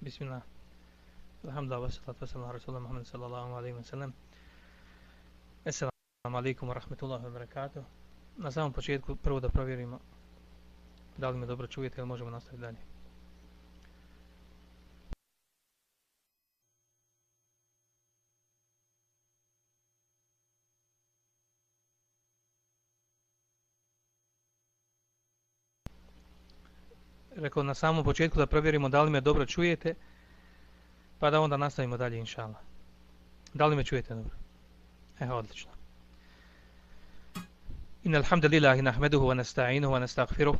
Bismillah. Alhamdulillah, wa salatu wa salam ala Rasulullah Muhammad sallallahu alaihi wa sallam. Assalamu alaikum wa rahmatullahi wa barakatuh. Na samom početku prvo da provjerimo da li me dobro čujete ili možemo nastaviti dalje. Rekao na samom početku da provjerimo da li me dobro čujete, pa da onda nastavimo dalje, inša Allah. Da li me čujete dobro? Eho, odlično. إن الحمد لله نحمده ونستعينه ونستغفره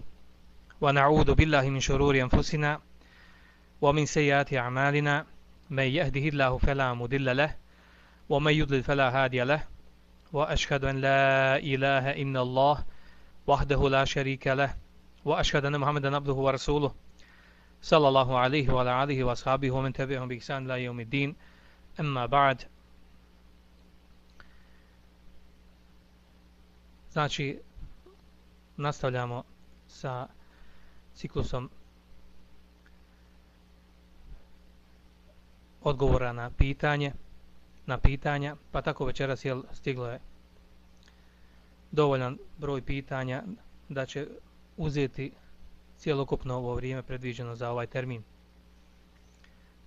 ونعوذ بالله من شرور أنفسنا ومن سيئات أعمالنا من يهده الله فلا مضل له ومن يضلل فلا هادي له وأشهد أن لا إله إلا الله وحده لا شريك له وأشهد أن محمدا عبده ورسوله صلى الله عليه وعلى آله وأصحابه ومن تبعهم بإحسان إلى يوم الدين أما بعد Znači, nastavljamo sa ciklusom odgovora na pitanje, na pitanja, pa tako večeras je stiglo je dovoljan broj pitanja da će uzeti cijelokupno ovo vrijeme predviđeno za ovaj termin.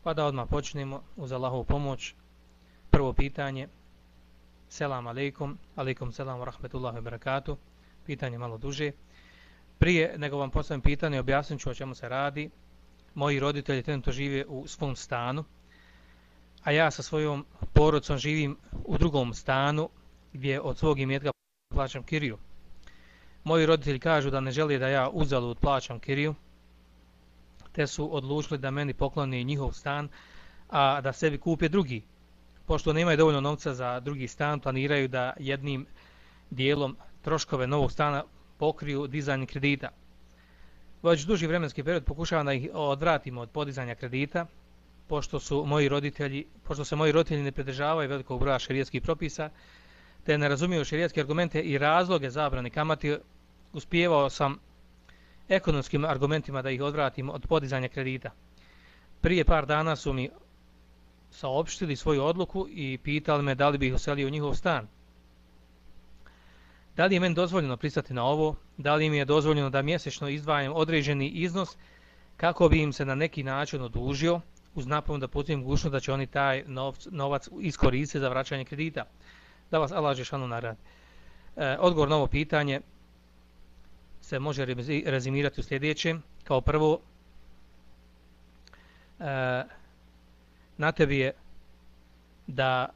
Pa da odmah počnemo uz Allahovu pomoć. Prvo pitanje. Selam aleikum. Aleikum selam wa rahmetullahi wa barakatuh. Pitanje malo duže. Prije nego vam postavim pitanje, objasnit ću o čemu se radi. Moji roditelji trenutno žive u svom stanu, a ja sa svojom porodcom živim u drugom stanu gdje od svog imetka plaćam kiriju. Moji roditelji kažu da ne žele da ja uzalud plaćam kiriju, te su odlučili da meni pokloni njihov stan, a da sebi kupe drugi. Pošto nemaju dovoljno novca za drugi stan, planiraju da jednim dijelom troškove novog stana pokriju dizajn kredita. Već duži vremenski period pokušavam da ih odvratimo od podizanja kredita, pošto su moji roditelji, pošto se moji roditelji ne pridržavaju velikog broja šerijetskih propisa, te ne razumiju šerijetske argumente i razloge zabrane kamati, uspijevao sam ekonomskim argumentima da ih odvratim od podizanja kredita. Prije par dana su mi saopštili svoju odluku i pitali me da li bih uselio u njihov stan. Da li je meni dozvoljeno pristati na ovo? Da li mi je dozvoljeno da mjesečno izdvajam određeni iznos kako bi im se na neki način odužio uz napom da putim gušno da će oni taj novac iskoristiti za vraćanje kredita? Da vas Allah Žešanu naradi. E, odgovor na ovo pitanje se može rezimirati u sljedećem. Kao prvo, e, na tebi je da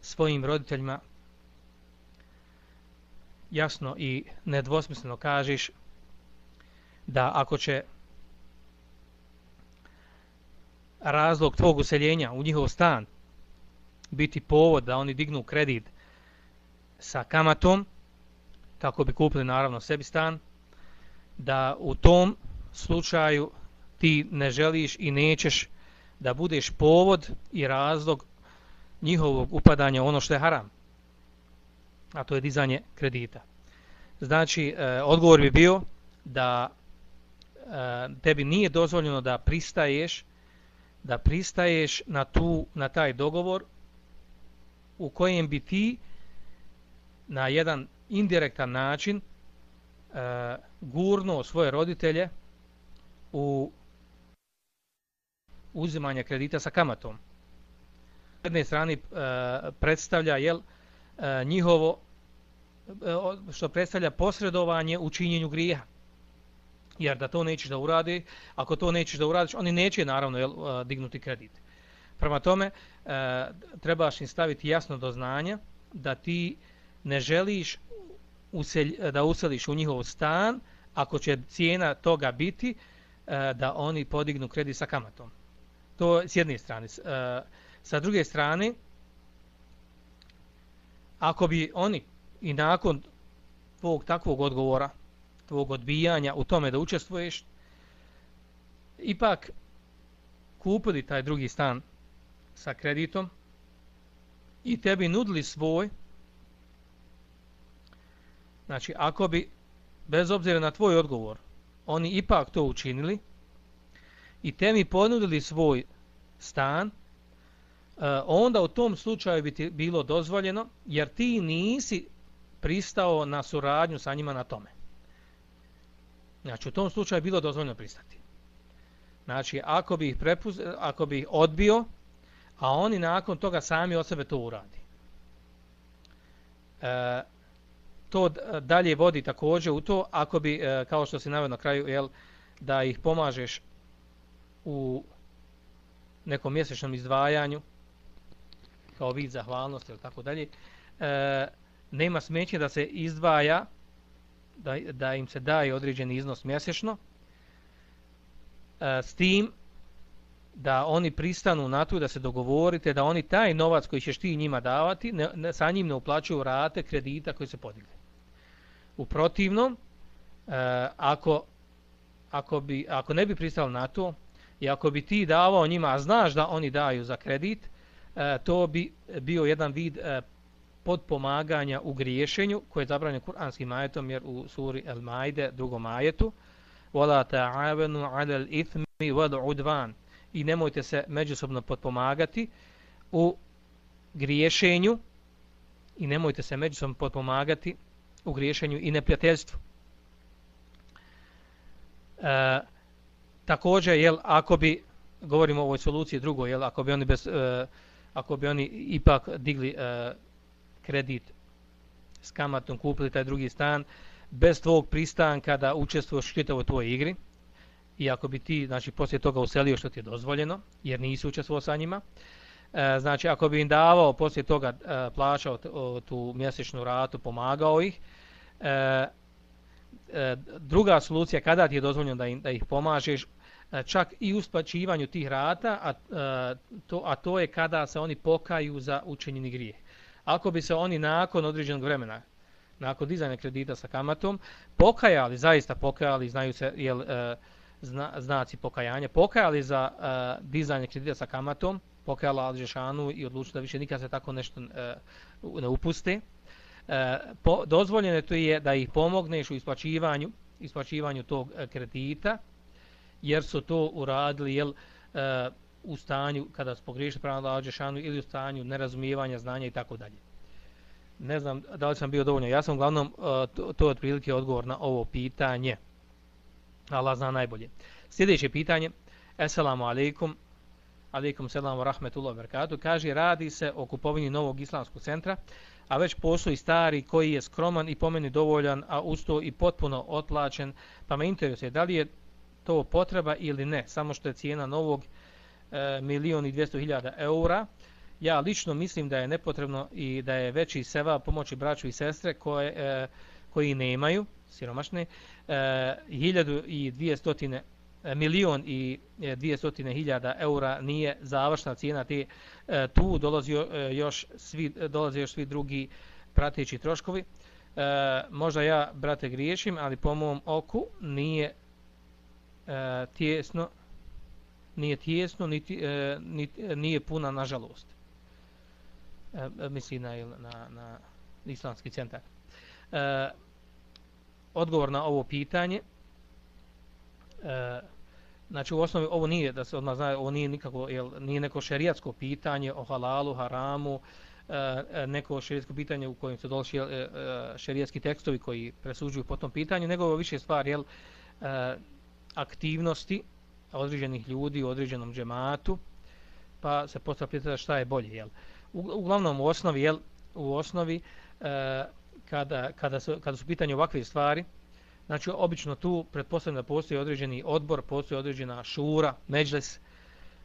svojim roditeljima jasno i nedvosmisleno kažeš da ako će razlog tvog useljenja u njihov stan biti povod da oni dignu kredit sa kamatom, kako bi kupili naravno sebi stan, da u tom slučaju ti ne želiš i nećeš da budeš povod i razlog njihovog upadanja ono što je haram. A to je dizanje kredita. Znači, e, odgovor bi bio da e, tebi nije dozvoljeno da pristaješ da pristaješ na tu na taj dogovor u kojem bi ti na jedan indirektan način e, gurnuo svoje roditelje u uzimanje kredita sa kamatom. S jedne strane e, predstavlja jel, e, njihovo e, što predstavlja posredovanje u činjenju grijeha. Jer da to nećeš da uradi, ako to nećeš da uradiš, oni neće naravno jel, e, dignuti kredit. Prema tome, e, trebaš im staviti jasno do znanja da ti ne želiš uselj, da useliš u njihov stan, ako će cijena toga biti e, da oni podignu kredit sa kamatom. To s jedne strane. E, sa druge strane, ako bi oni i nakon tvog takvog odgovora, tvog odbijanja u tome da učestvuješ, ipak kupili taj drugi stan sa kreditom i tebi nudili svoj, znači ako bi bez obzira na tvoj odgovor, oni ipak to učinili i te mi ponudili svoj stan, e, onda u tom slučaju bi ti bilo dozvoljeno, jer ti nisi pristao na suradnju sa njima na tome. Znači, u tom slučaju je bilo dozvoljeno pristati. Znači, ako bi ih, prepuz, ako bi ih odbio, a oni nakon toga sami od sebe to uradi. E, to eh, dalje vodi također u to, ako bi, eh, kao što se navio na kraju, jel, da ih pomažeš u nekom mjesečnom izdvajanju, kao vid zahvalnosti ili tako dalje, e, nema smeće da se izdvaja, da, da im se daje određeni iznos mjesečno, e, s tim da oni pristanu na to da se dogovorite da oni taj novac koji ćeš ti njima davati, ne, ne, sa njim ne uplaćuju rate kredita koji se podigli. U protivnom, e, ako, ako, bi, ako ne bi pristali na to, i ako bi ti davao njima, a znaš da oni daju za kredit, e, to bi bio jedan vid e, podpomaganja u griješenju koje je zabranjeno kuranskim ajetom jer u suri El Maide, drugom ajetu وَلَا تَعَوَنُوا عَلَى الْإِثْمِ وَالْعُدْوَانِ i nemojte se međusobno potpomagati u griješenju i nemojte se međusobno potpomagati u griješenju i neprijateljstvu. E, također, jel, ako bi, govorimo o ovoj soluciji drugoj, jel, ako bi oni bez, e, ako bi oni ipak digli e, kredit s kamatom, kupili taj drugi stan, bez tvog pristanka da učestvuješ u tvojoj igri, i ako bi ti znači, poslije toga uselio što ti je dozvoljeno, jer nisi učestvovao sa njima, e, E, znači ako bi im davao poslije toga e, plaćao tu mjesečnu ratu, pomagao ih, e, e, druga solucija kada ti je dozvoljeno da, im, da ih pomažeš, e, čak i u tih rata, a, e, to, a to je kada se oni pokaju za učinjeni grijeh. Ako bi se oni nakon određenog vremena, nakon dizanja kredita sa kamatom, pokajali, zaista pokajali, znaju se, jel, e, zna, znaci pokajanja, pokajali za e, dizanje kredita sa kamatom, pokajala Alžešanu i odlučila da više nikad se tako nešto uh, ne upuste. Uh, po, dozvoljeno to je da ih pomogneš u isplaćivanju, isplaćivanju tog e, kredita, jer su to uradili jel, uh, u stanju kada su pogriješili pravo Alžešanu ili u stanju nerazumijevanja znanja i tako dalje. Ne znam da li sam bio dovoljno. Ja sam uglavnom, uh, to, to je otprilike odgovor na ovo pitanje. Allah zna najbolje. Sljedeće pitanje. Assalamu alaikum. Alaikum selam wa rahmetullahi wa barakatuh. Kaže, radi se o kupovini novog islamskog centra, a već postoji stari koji je skroman i pomeni dovoljan, a usto i potpuno otplaćen. Pa me interesuje, da li je to potreba ili ne, samo što je cijena novog e, milijon i dvijesto hiljada eura. Ja lično mislim da je nepotrebno i da je veći seva pomoći braću i sestre koje, e, koji nemaju, siromašne, e, i dvije stotine e, E, milion i e, dvije stotine hiljada eura nije završna cijena te e, tu dolazi e, još svi dolaze još svi drugi prateći troškovi e, možda ja brate griješim ali po mom oku nije e, tjesno nije tjesno niti, e, niti nije puna nažalost e, misli na, na, na islamski centar e, odgovor na ovo pitanje. E, znači u osnovi ovo nije da se odmah zna, ovo nije nikako jel, nije neko šerijatsko pitanje o halalu, haramu, e, e neko šerijatsko pitanje u kojem se dolazi e, e, šerijatski tekstovi koji presuđuju po tom pitanju, nego ovo više stvar jel, e, aktivnosti određenih ljudi u određenom džematu, pa se postavlja pitanje šta je bolje. Jel. U, uglavnom u osnovi, jel, u osnovi e, kada, kada, su, kada su pitanje ovakve stvari, znači obično tu pretpostavljam da postoji određeni odbor, postoji određena šura, međles,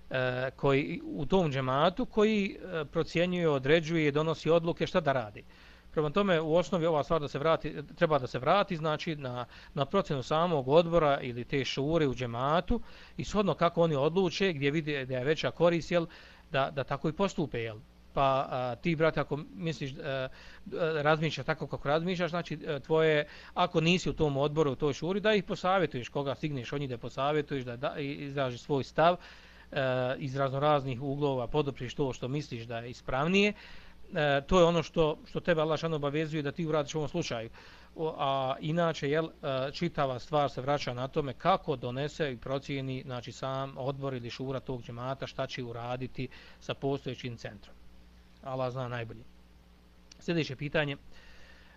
e, koji u tom džematu koji e, procjenjuje, određuje i donosi odluke šta da radi. Prema tome, u osnovi ova stvar da se vrati, treba da se vrati znači na, na procjenu samog odbora ili te šure u džematu i shodno kako oni odluče, gdje vidi da je veća korist, jel, da, da tako i postupe. Jel pa a, ti brate ako misliš a, razmišljaš tako kako razmišljaš znači a, tvoje ako nisi u tom odboru u toj šuri da ih posavjetuješ koga stigneš od njih da posavjetuješ da, da izraži svoj stav a, iz raznoraznih uglova podopriš to što misliš da je ispravnije a, to je ono što što tebe Allah šano obavezuje da ti uradiš u ovom slučaju a inače jel, čitava stvar se vraća na tome kako donese i procijeni znači, sam odbor ili šura tog džemata šta će uraditi sa postojećim centrom. Allah zna najbolje. Sljedeće pitanje.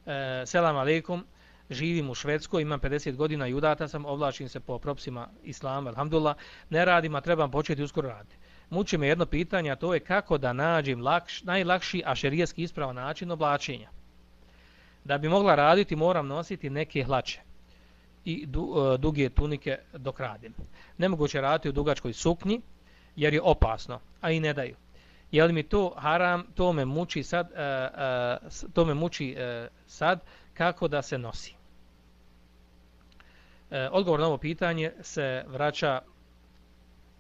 E, selam aleikum. Živim u Švedskoj, imam 50 godina i udata sam, ovlačim se po propisima Islama, alhamdulillah. Ne radim, a trebam početi uskoro raditi. Muči me jedno pitanje, a to je kako da nađem lakš, najlakši šerijeski ispravan način oblačenja. Da bi mogla raditi, moram nositi neke hlače i du, e, duge tunike dok radim. Nemoguće raditi u dugačkoj suknji, jer je opasno, a i ne daju je li mi to haram, to me muči sad, uh, uh, to me muči uh, sad kako da se nosi. Uh, odgovor na ovo pitanje se vraća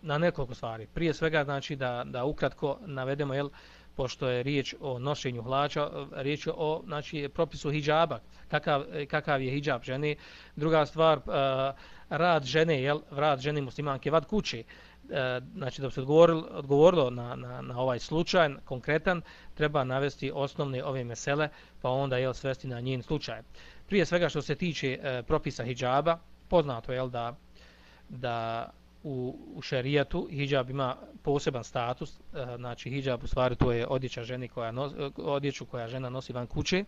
na nekoliko stvari. Prije svega znači da, da ukratko navedemo jel, pošto je riječ o nošenju hlača, riječ o znači, propisu hijjaba, kakav, kakav je hijjab žene. Druga stvar, uh, rad žene, jel, rad žene muslimanke, vad kuće. Uh, E, znači da bi se odgovorilo, odgovorilo na, na, na ovaj slučaj konkretan, treba navesti osnovne ove mesele, pa onda je svesti na njen slučaj. Prije svega što se tiče e, propisa hijjaba, poznato je da, da u, u šerijatu hijjab ima poseban status, e, znači hijjab u stvari to je odjeća ženi koja nos, odjeću koja žena nosi van kuće,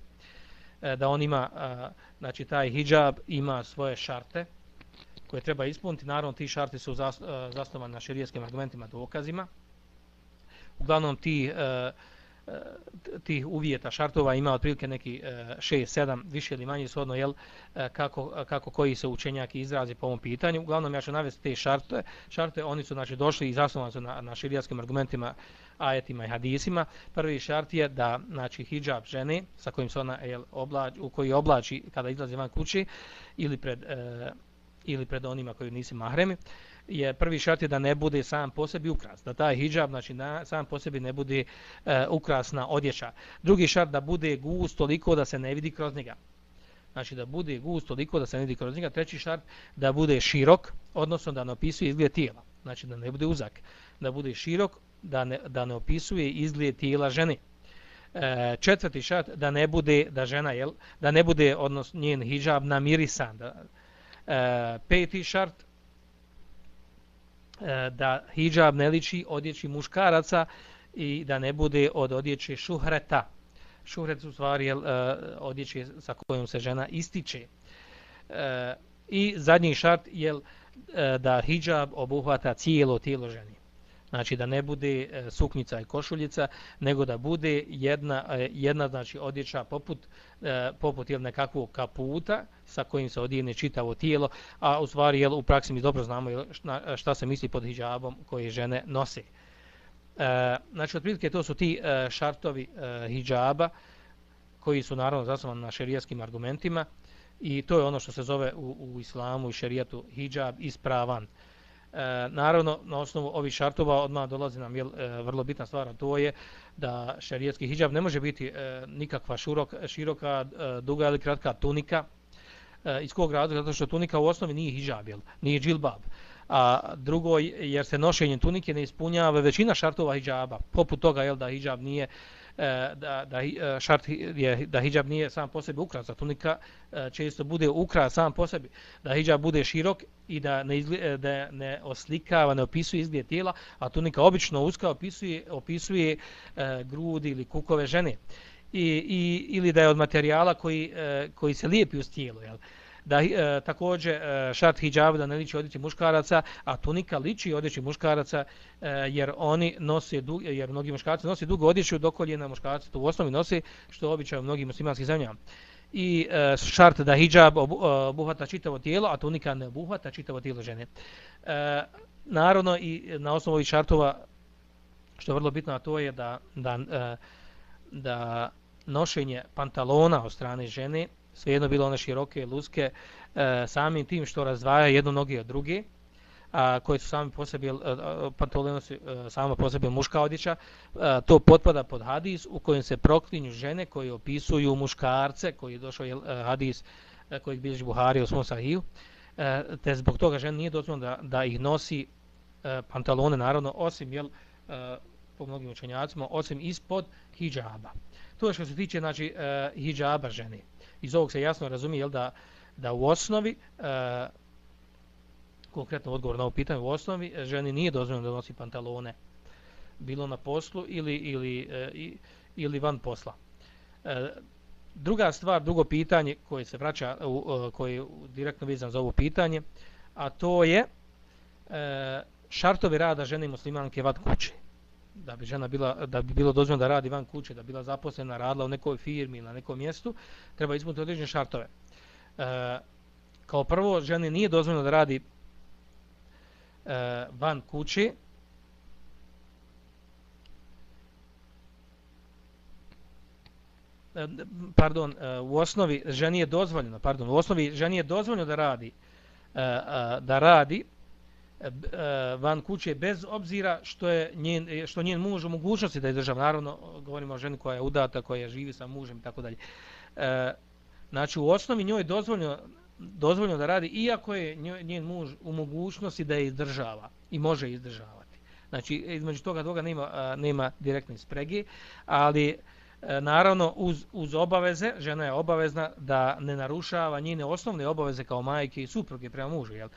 e, da on ima, e, znači taj hijjab ima svoje šarte, koje treba ispuniti. Naravno, ti šarti su e, zasnovani na širijskim argumentima dokazima. Uglavnom, ti, e, e tih uvjeta šartova ima otprilike neki e, 6-7, više ili manje shodno, jel, e, kako, kako koji se učenjak izrazi po ovom pitanju. Uglavnom, ja ću navesti te šarte. Šarte, oni su znači, došli i zasnovani su na, na širijskim argumentima, ajetima i hadisima. Prvi šart je da znači, hijab žene, sa kojim se ona jel, oblači, u koji oblači kada izlazi van kući, ili pred ili pred onima koji nisu mahremi, je prvi šart je da ne bude sam po sebi ukras, da taj hijab znači na, sam po sebi ne bude e, ukrasna odjeća. Drugi šart da bude gust toliko da se ne vidi kroz njega. Znači da bude gust toliko da se ne vidi kroz njega. Treći šart da bude širok, odnosno da ne opisuje izgled tijela. Znači da ne bude uzak. Da bude širok, da ne, da ne opisuje izgled tijela žene. E, četvrti šart da ne bude da žena jel, da ne bude odnosno njen hidžab namirisan da, e, peti šart e, da hijab ne liči odjeći muškaraca i da ne bude od odjeće šuhreta. Šuhret su stvari e, odjeće sa kojom se žena ističe. E, I zadnji šart je e, da hijab obuhvata cijelo tijelo ženi znači da ne bude e, suknjica suknica i košuljica, nego da bude jedna, e, jedna znači odjeća poput, e, poput jel, nekakvog kaputa sa kojim se odijene čitavo tijelo, a u stvari jel, u praksi mi dobro znamo jel, šta, se misli pod hijabom koje žene nose. E, znači, otprilike to su ti e, šartovi e, hijaba koji su naravno zasnovani na šerijaskim argumentima i to je ono što se zove u, u islamu i šerijatu hijab ispravan. E, E, naravno, na osnovu ovih šartova odmah dolazi nam jel, e, vrlo bitna stvar, to je da šarijetski hijab ne može biti e, nikakva širok, široka, e, duga ili kratka tunika. E, iz kog razloga? Zato što tunika u osnovi nije hijab, jel, nije džilbab. A drugo, jer se nošenjem tunike ne ispunjava većina šartova hijaba. Poput toga jel, da hijab nije E, E, da, da e, šart je da hijab nije sam po sebi ukras, a tunika e, često bude ukras sam po sebi, da hijab bude širok i da ne, izgled, da ne oslikava, ne opisuje izgled tijela, a tunika obično uska opisuje, opisuje e, grudi ili kukove žene. I, i, ili da je od materijala koji, koji se lijepi uz tijelo. Jel? Da e, također e, šart hijab da ne liči odjeći muškaraca, a tunika liči odjeći muškaraca e, jer oni nose dug, jer mnogi muškarci nose dugo odjeću do koljena muškarci to u osnovi nose što običaj u mnogim muslimanskim zemljama. I e, šart da hijab obuhvata čitavo tijelo, a tunika ne obuhvata čitavo tijelo žene. E, naravno i na osnovu ovih šartova što je vrlo bitno, a to je da, da, e, da nošenje pantalona od strane žene svejedno bilo one široke, luske, e, samim tim što razdvaja jednu noge od druge, a koje su sami po sebi, e, e, pantolino su e, samo po sebi muška odjeća, a, to potpada pod hadis u kojem se proklinju žene koje opisuju muškarce, koji je došao je, hadis e, kojeg bilježi Buhari u svom sahiju, e, te zbog toga žena nije dozvoljeno da, da ih nosi e, pantalone, naravno, osim jel, e, po mnogim učenjacima, osim ispod hijjaba. To je što se tiče znači, e, hijjaba žene. Iz ovog se jasno razumije jel, da, da u osnovi, e, konkretno odgovor na ovo pitanje, u osnovi e, ženi nije dozvoljeno da nosi pantalone bilo na poslu ili, ili, e, ili van posla. E, druga stvar, drugo pitanje koje se vraća, u, e, koje je direktno vizan za ovo pitanje, a to je e, šartovi rada žene muslimanke vat kuće da bi žena bila da bi bilo dozvoljeno da radi van kuće, da bila zaposlena, radila u nekoj firmi ili na nekom mjestu, treba ispuniti određene šartove. E, kao prvo, ženi nije dozvoljeno da radi e, van kuće. Pardon, e, u osnovi ženi je dozvoljeno, pardon, u osnovi ženi je dozvoljeno da radi e, e, da radi E, e, van kuće bez obzira što je njen, e, što njen muž u mogućnosti da je država. Naravno, govorimo o ženi koja je udata, koja živi sa mužem i tako dalje. E, znači, u osnovi njoj je dozvoljeno, dozvoljeno da radi, iako je njen muž u mogućnosti da je izdržava i može izdržavati. Znači, između toga dvoga nema, nema direktne sprege, ali naravno uz, uz obaveze, žena je obavezna da ne narušava njene osnovne obaveze kao majke i supruge prema mužu. Jel?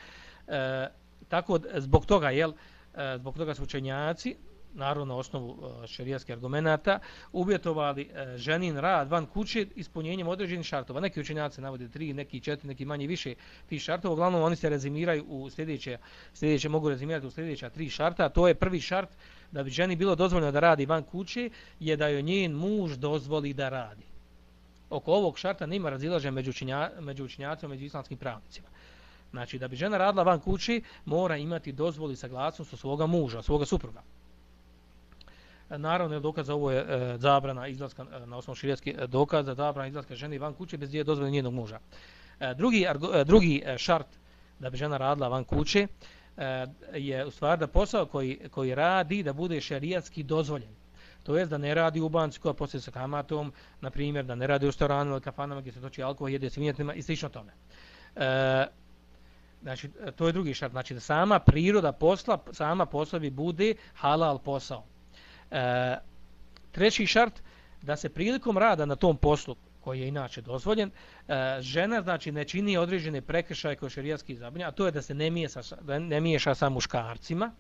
E, tako e, zbog toga jel e, zbog toga su učenjaci naravno na osnovu e, šerijatskih argumenata uvjetovali ženin rad van kuće ispunjenjem određenih šartova. Neki učenjaci navode tri neki četiri neki manje više ti šartova. Uglavnom oni se rezimiraju u sljedeće sljedeće mogu rezimirati u sljedeća tri šarta to je prvi šart da bi ženi bilo dozvoljeno da radi van kuće je da joj njen muž dozvoli da radi. Oko ovog šarta nema razilaženja među učinja, među učinjacima, među islamskim pravnicima. Znači, da bi žena radila van kući, mora imati dozvoli saglasnost od svoga muža, svoga supruga. E, naravno, je dokaz za ovo je e, zabrana izlaska, e, na osnovu širijetski e, dokaz za zabrana izlaska žene van kuće bez dvije dozvoli njenog muža. E, drugi, e, drugi e, šart da bi žena radila van kuće e, je u stvari da posao koji, koji radi da bude šerijatski dozvoljen. To jest da ne radi u banci koja poslije sa kamatom, na primjer, da ne radi u restoranu ili kafanama gdje se toči alkohol, jede svinjetima i slično tome. E, Znači, to je drugi šart. Znači, da sama priroda posla, sama posla bi bude halal posao. E, treći šart, da se prilikom rada na tom poslu, koji je inače dozvoljen, e, žena, znači, ne čini određene prekršaje koje šerijatski zabrinja, a to je da se ne miješa, da ne miješa sa muškarcima,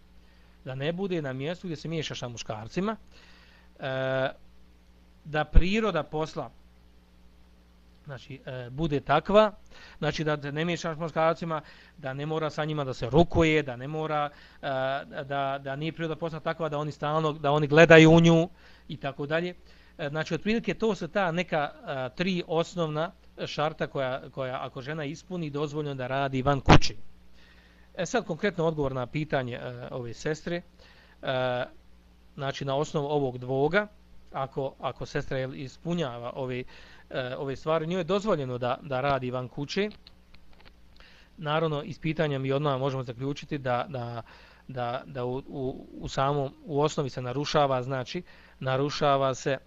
da ne bude na mjestu gdje se miješa sa muškarcima, e, da priroda posla, znači e, bude takva znači da ne miješaš s muškarcima da ne mora sa njima da se rukuje da ne mora e, da da nije priroda postala takva da oni stalno da oni gledaju u nju i tako dalje e, znači otprilike to su ta neka a, tri osnovna šarta koja koja ako žena ispuni dozvoljeno da radi van kući. e sad konkretno odgovor na pitanje e, ove sestre e, znači na osnovu ovog dvoga ako ako sestra ispunjava ove e, ove stvari, njoj je dozvoljeno da, da radi van kuće. Naravno, iz pitanja mi odmah možemo zaključiti da, da, da, da u, u, u samom, u osnovi se narušava, znači, narušava se e,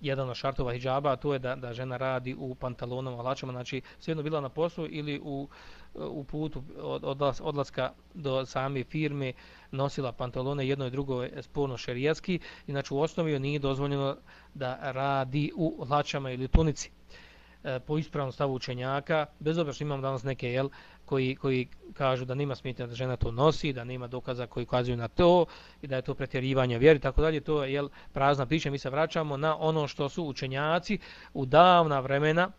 jedan od šartova hijjaba, a to je da, da žena radi u pantalonama, lačama, znači, svejedno bila na poslu ili u, u putu od odlaska do same firme nosila pantalone jedno i drugo je sporno šerijatski i znači u osnovi joj nije dozvoljeno da radi u hlačama ili tunici. E, po ispravnom stavu učenjaka bez obzira što imam danas neke jel, koji, koji kažu da nema smetnja da žena to nosi da nema dokaza koji ukazuju na to i da je to pretjerivanje vjeri tako dalje to je jel, prazna priča. Mi se vraćamo na ono što su učenjaci u davna vremena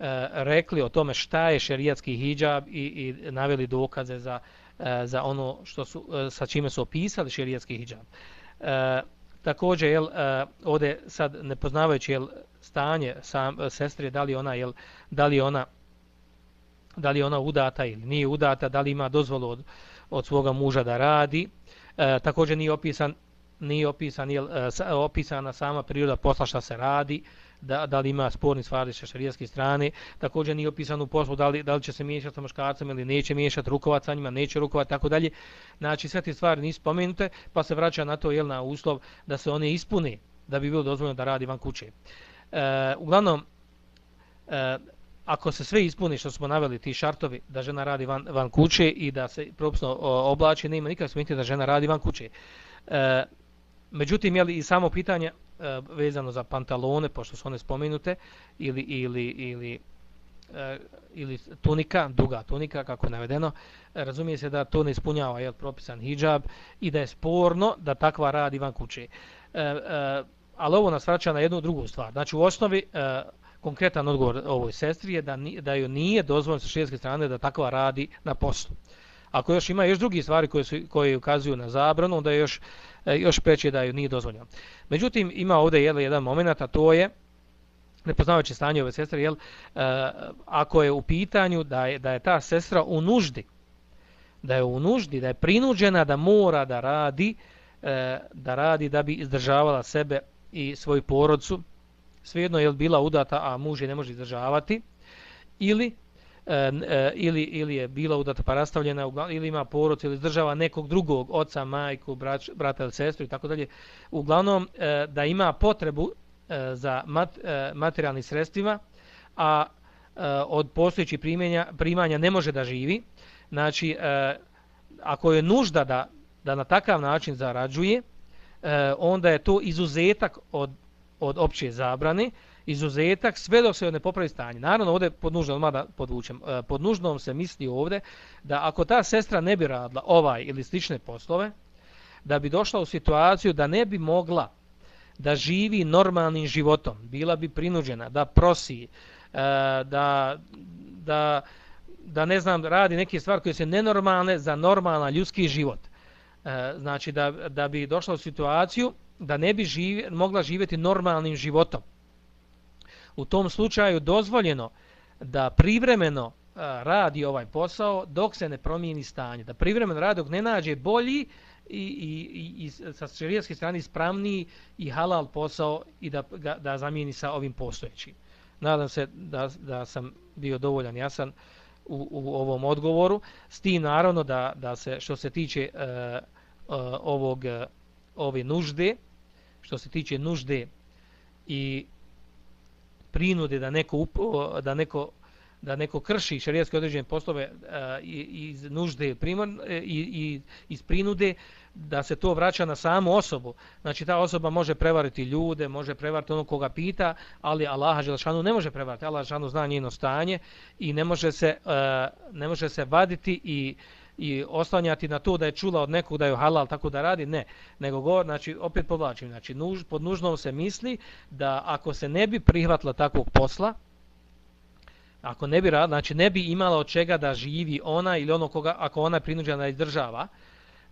e, rekli o tome šta je šerijatski hijab i, i naveli dokaze za, e, za ono što su, e, sa čime su opisali šerijatski hijab. E, također, jel, e, ovdje sad ne poznavajući jel, stanje sam, sestre, da li ona, jel, da li ona da li ona udata ili nije udata, da li ima dozvolu od, od svoga muža da radi. E, također nije opisan nije opisan, jel, e, opisana sama priroda posla šta se radi da, da li ima sporni stvari sa šarijaske strane, također nije opisano u poslu da li, da li će se miješati sa muškarcem ili neće miješati, rukovat sa njima, neće rukovat, tako dalje. Znači, sve te stvari nisu spomenute, pa se vraća na to, jel, na uslov da se one ispune, da bi bilo dozvoljeno da radi van kuće. E, uglavnom, e, ako se sve ispuni što smo naveli ti šartovi da žena radi van, van kuće i da se propisno oblači, nema nikakve smetnje da žena radi van kuće. E, međutim, je li i samo pitanje e, vezano za pantalone, pošto su one spomenute, ili, ili, ili, e, ili tunika, duga tunika, kako je navedeno, eh, razumije se da to ne ispunjava jel, propisan hijab i da je sporno da takva radi van kuće. E, e, ali ovo nas vraća na jednu drugu stvar. Znači, u osnovi, e, konkretan odgovor ovoj sestri je da, ni, da joj nije dozvoljeno sa šeske strane da takva radi na poslu. Ako još ima još drugi stvari koje, su, koje ukazuju na zabranu, onda je još, e, još preče da ju nije dozvoljeno. Međutim, ima ovdje jel, jedan moment, a to je, nepoznavajući stanje ove sestre, jel, e, ako je u pitanju da je, da je ta sestra u nuždi, da je u nuždi, da je prinuđena da mora da radi, e, da radi da bi izdržavala sebe i svoju porodcu, svejedno je bila udata, a muž je ne može izdržavati, ili, e, e, ili, ili je bila udata pa rastavljena, ili ima porod, ili država nekog drugog, oca, majku, brać, brata ili sestru i tako dalje. Uglavnom, e, da ima potrebu e, za mat, e, materijalnim sredstvima, a e, od postojećih primanja, primanja ne može da živi, znači, e, ako je nužda da, da na takav način zarađuje, e, onda je to izuzetak od od opće zabrane, izuzetak sve dok se ne popravi stanje. Naravno, ovdje pod nužnom, da podvučem, e, pod nužnom se misli ovdje da ako ta sestra ne bi radila ovaj ili slične poslove, da bi došla u situaciju da ne bi mogla da živi normalnim životom, bila bi prinuđena da prosi, e, da, da, da ne znam, radi neke stvari koje su nenormalne za normalan ljudski život. E, znači, da, da bi došla u situaciju da ne bi živi, mogla živjeti normalnim životom. U tom slučaju dozvoljeno da privremeno e, radi ovaj posao dok se ne promijeni stanje. Da privremeno radi dok ne nađe bolji i, i, i sa šarijetske strane ispravniji i halal posao i da, ga, da zamijeni sa ovim postojećim. Nadam se da, da sam bio dovoljan jasan u, u ovom odgovoru. S tim naravno da, da se što se tiče uh, uh, ovog ove nužde, što se tiče nužde i prinude da neko upo, da neko da neko krši šerijatske određene poslove e, iz nužde primor, e, i, i iz prinude da se to vraća na samu osobu. Znači ta osoba može prevariti ljude, može prevariti onog koga pita, ali Allaha Želešanu ne može prevariti. Allah Želešanu zna njeno stanje i ne može se, e, ne može se vaditi i i oslanjati na to da je čula od nekog da je halal tako da radi, ne. Nego govor, znači, opet povlačim, znači, nuž, pod nužnom se misli da ako se ne bi prihvatila takvog posla, ako ne bi radila, znači ne bi imala od čega da živi ona ili ono koga, ako ona je prinuđena da izdržava,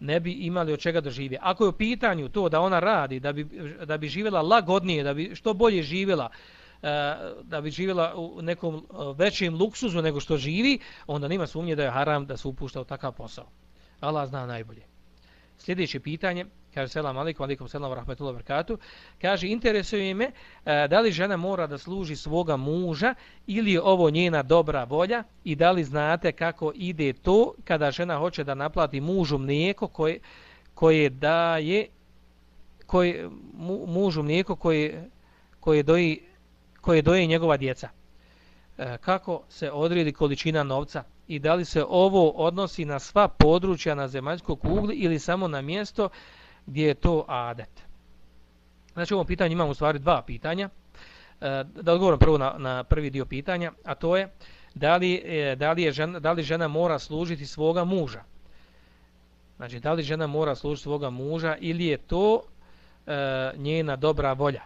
ne bi imali od čega da živi. Ako je u pitanju to da ona radi, da bi, da bi živjela lagodnije, da bi što bolje živjela, E, da bi živjela u nekom e, većem luksuzu nego što živi, onda nima sumnje da je haram da se upušta u takav posao. Allah zna najbolje. Sljedeće pitanje, kaže selam alaikum, alaikum selam rahmetullah barakatu, kaže, interesuje me e, da li žena mora da služi svoga muža ili je ovo njena dobra volja i da li znate kako ide to kada žena hoće da naplati mužu mlijeko koje, koje daje koje, mu, mužu mlijeko koje, koje doji koje doje njegova djeca. E, kako se odredi količina novca i da li se ovo odnosi na sva područja na zemaljskoj kugli ili samo na mjesto gdje je to adet. Znači u ovom pitanju imamo u stvari dva pitanja. E, da odgovorim prvo na, na prvi dio pitanja, a to je da li, e, da li, je žena, da li žena mora služiti svoga muža. Znači da li žena mora služiti svoga muža ili je to e, njena dobra volja.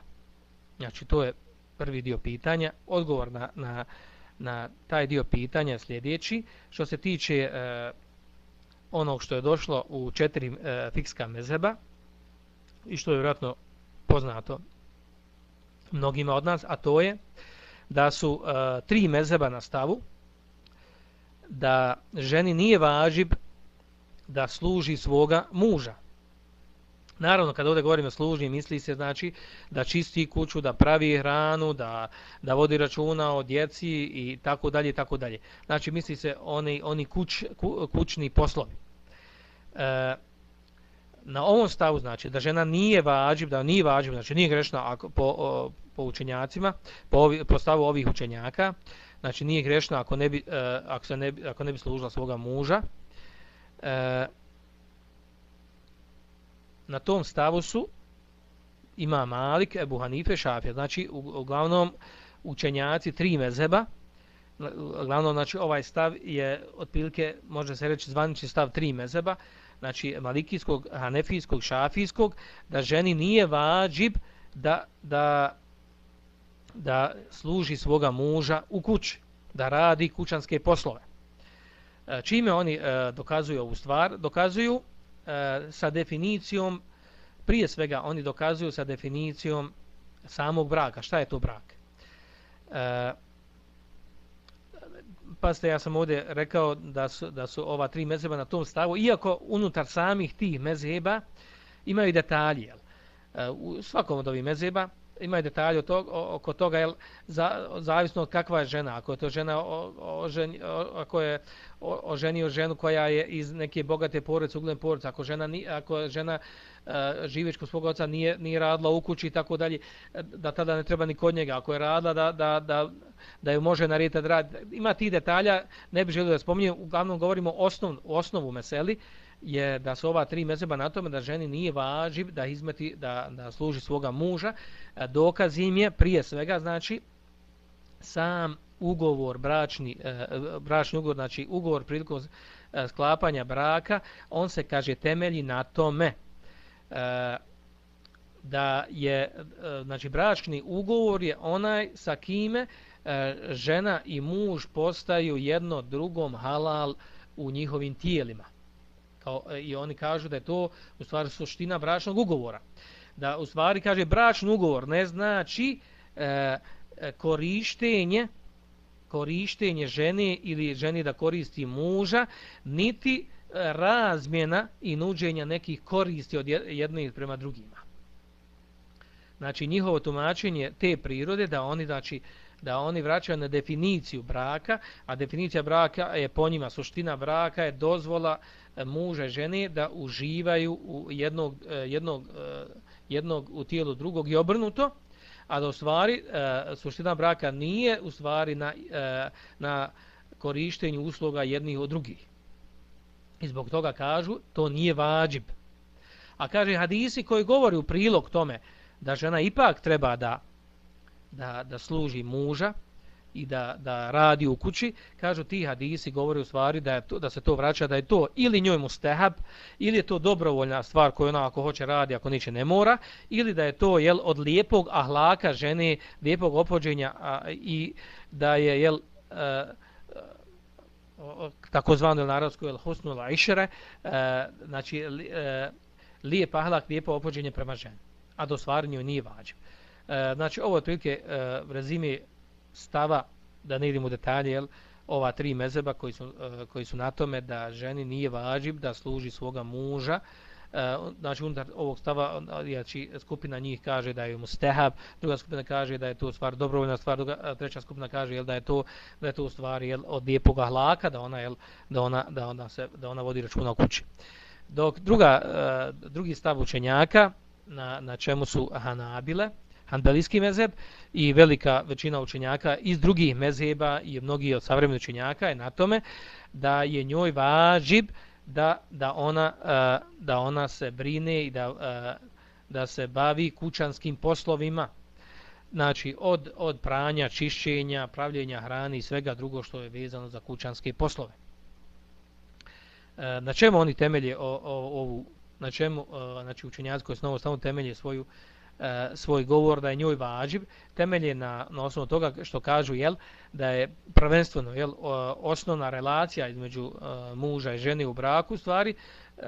Znači to je prvi dio pitanja. Odgovor na, na, na taj dio pitanja je sljedeći. Što se tiče e, onog što je došlo u četiri e, fikska mezeba i što je vjerojatno poznato mnogima od nas, a to je da su e, tri mezeba na stavu da ženi nije važib da služi svoga muža. Naravno, kada ovdje govorimo služni, misli se znači da čisti kuću, da pravi hranu, da, da vodi računa o djeci i tako dalje i tako dalje. Znači, misli se oni, oni kuć, ku, kućni poslovi. E, na ovom stavu znači da žena nije vađib, da nije vađib, znači nije grešna ako, po, o, po učenjacima, po, ovi, po stavu ovih učenjaka, znači nije grešna ako ne bi, e, ako se ne, ako ne bi služila svoga muža, e, na tom stavu su ima Malik, Ebu Hanife, Šafija. Znači, uglavnom, učenjaci tri mezeba, uglavnom, znači, ovaj stav je, otprilike, može se reći, zvanični stav tri mezeba, znači, Malikijskog, Hanefijskog, Šafijskog, da ženi nije vađib da, da, da služi svoga muža u kući, da radi kućanske poslove. E, čime oni e, dokazuju ovu stvar? Dokazuju e, sa definicijom, prije svega oni dokazuju sa definicijom samog braka. Šta je to brak? E, pa ste, ja sam ovdje rekao da su, da su ova tri mezheba na tom stavu, iako unutar samih tih mezheba imaju detalje. E, u svakom od ovih mezheba ima detalje o tog, oko toga jel za, zavisno od kakva je žena. Ako je to žena o, o, o, ako je oženio ženu koja je iz neke bogate porodice ugledne porodice ako žena ni, ako je žena e, uh, živić kod svog oca nije nije radila u kući i tako dalje da tada ne treba ni kod njega. Ako je radila da da da da ju može narediti da radi. Ima ti detalja ne bih želio da spominjem. Uglavnom govorimo osnov osnovu meseli je da su ova tri mezeba na tome da ženi nije važib da izmeti da, da služi svoga muža. E, dokaz im je prije svega znači sam ugovor bračni e, bračni ugovor znači ugovor prilikom e, sklapanja braka on se kaže temelji na tome e, da je znači bračni ugovor je onaj sa kime žena i muž postaju jedno drugom halal u njihovim tijelima kao, e, i oni kažu da je to u stvari suština bračnog ugovora. Da u stvari kaže bračni ugovor ne znači e, e korištenje korištenje žene ili ženi da koristi muža, niti e, razmjena i nuđenja nekih koristi od jedne prema drugima. Znači njihovo tumačenje te prirode da oni znači da oni vraćaju na definiciju braka, a definicija braka je po njima suština braka je dozvola E, muža žene da uživaju u jednog, e, jednog, e, jednog u tijelu drugog i obrnuto, a da u stvari suština braka nije u stvari na, na korištenju usluga jednih od drugih. I zbog toga kažu, to nije vađib. A kaže hadisi koji govori u prilog tome da žena ipak treba da, da, da služi muža, i da, da radi u kući, kažu ti hadisi govori u stvari da, je to, da se to vraća, da je to ili njoj mustehab, ili je to dobrovoljna stvar koju ona ako hoće radi, ako niče ne mora, ili da je to jel, od lijepog ahlaka žene, lijepog opođenja a, i da je jel, a, takozvano naravsko jel, husnu laišere, e, znači li, a, lijep ahlak, lijepo opođenje prema ženi, a do stvari njoj nije vađiv. Znači, ovo je otprilike rezime stava, da ne idemo u detalje, jel, ova tri mezeba koji su, eh, koji su na tome da ženi nije važib da služi svoga muža, eh, znači unutar ovog stava eh, znači, skupina njih kaže da je mu stehab, druga skupina kaže da je to stvar dobrovoljna stvar, druga, treća skupina kaže jel, da je to da je to stvar jel, od lijepog hlaka, da ona, jel, da, ona, da, ona se, da ona vodi računa u kući. Dok druga, drugi stav učenjaka na, na čemu su Hanabile, Hanbelijski mezheb i velika većina učenjaka iz drugih mezheba i mnogi od savremenih učenjaka je na tome da je njoj važib da, da, ona, e, da ona se brine i da, e, da se bavi kućanskim poslovima. Znači od, od pranja, čišćenja, pravljenja hrane i svega drugo što je vezano za kućanske poslove. E, na čemu oni temelje o, o, ovu, na čemu znači učenjaci koji su novo temelje svoju e, svoj govor da je njoj važiv, temelje na, na osnovu toga što kažu jel, da je prvenstveno jel, osnovna relacija između e, muža i žene u braku stvari e,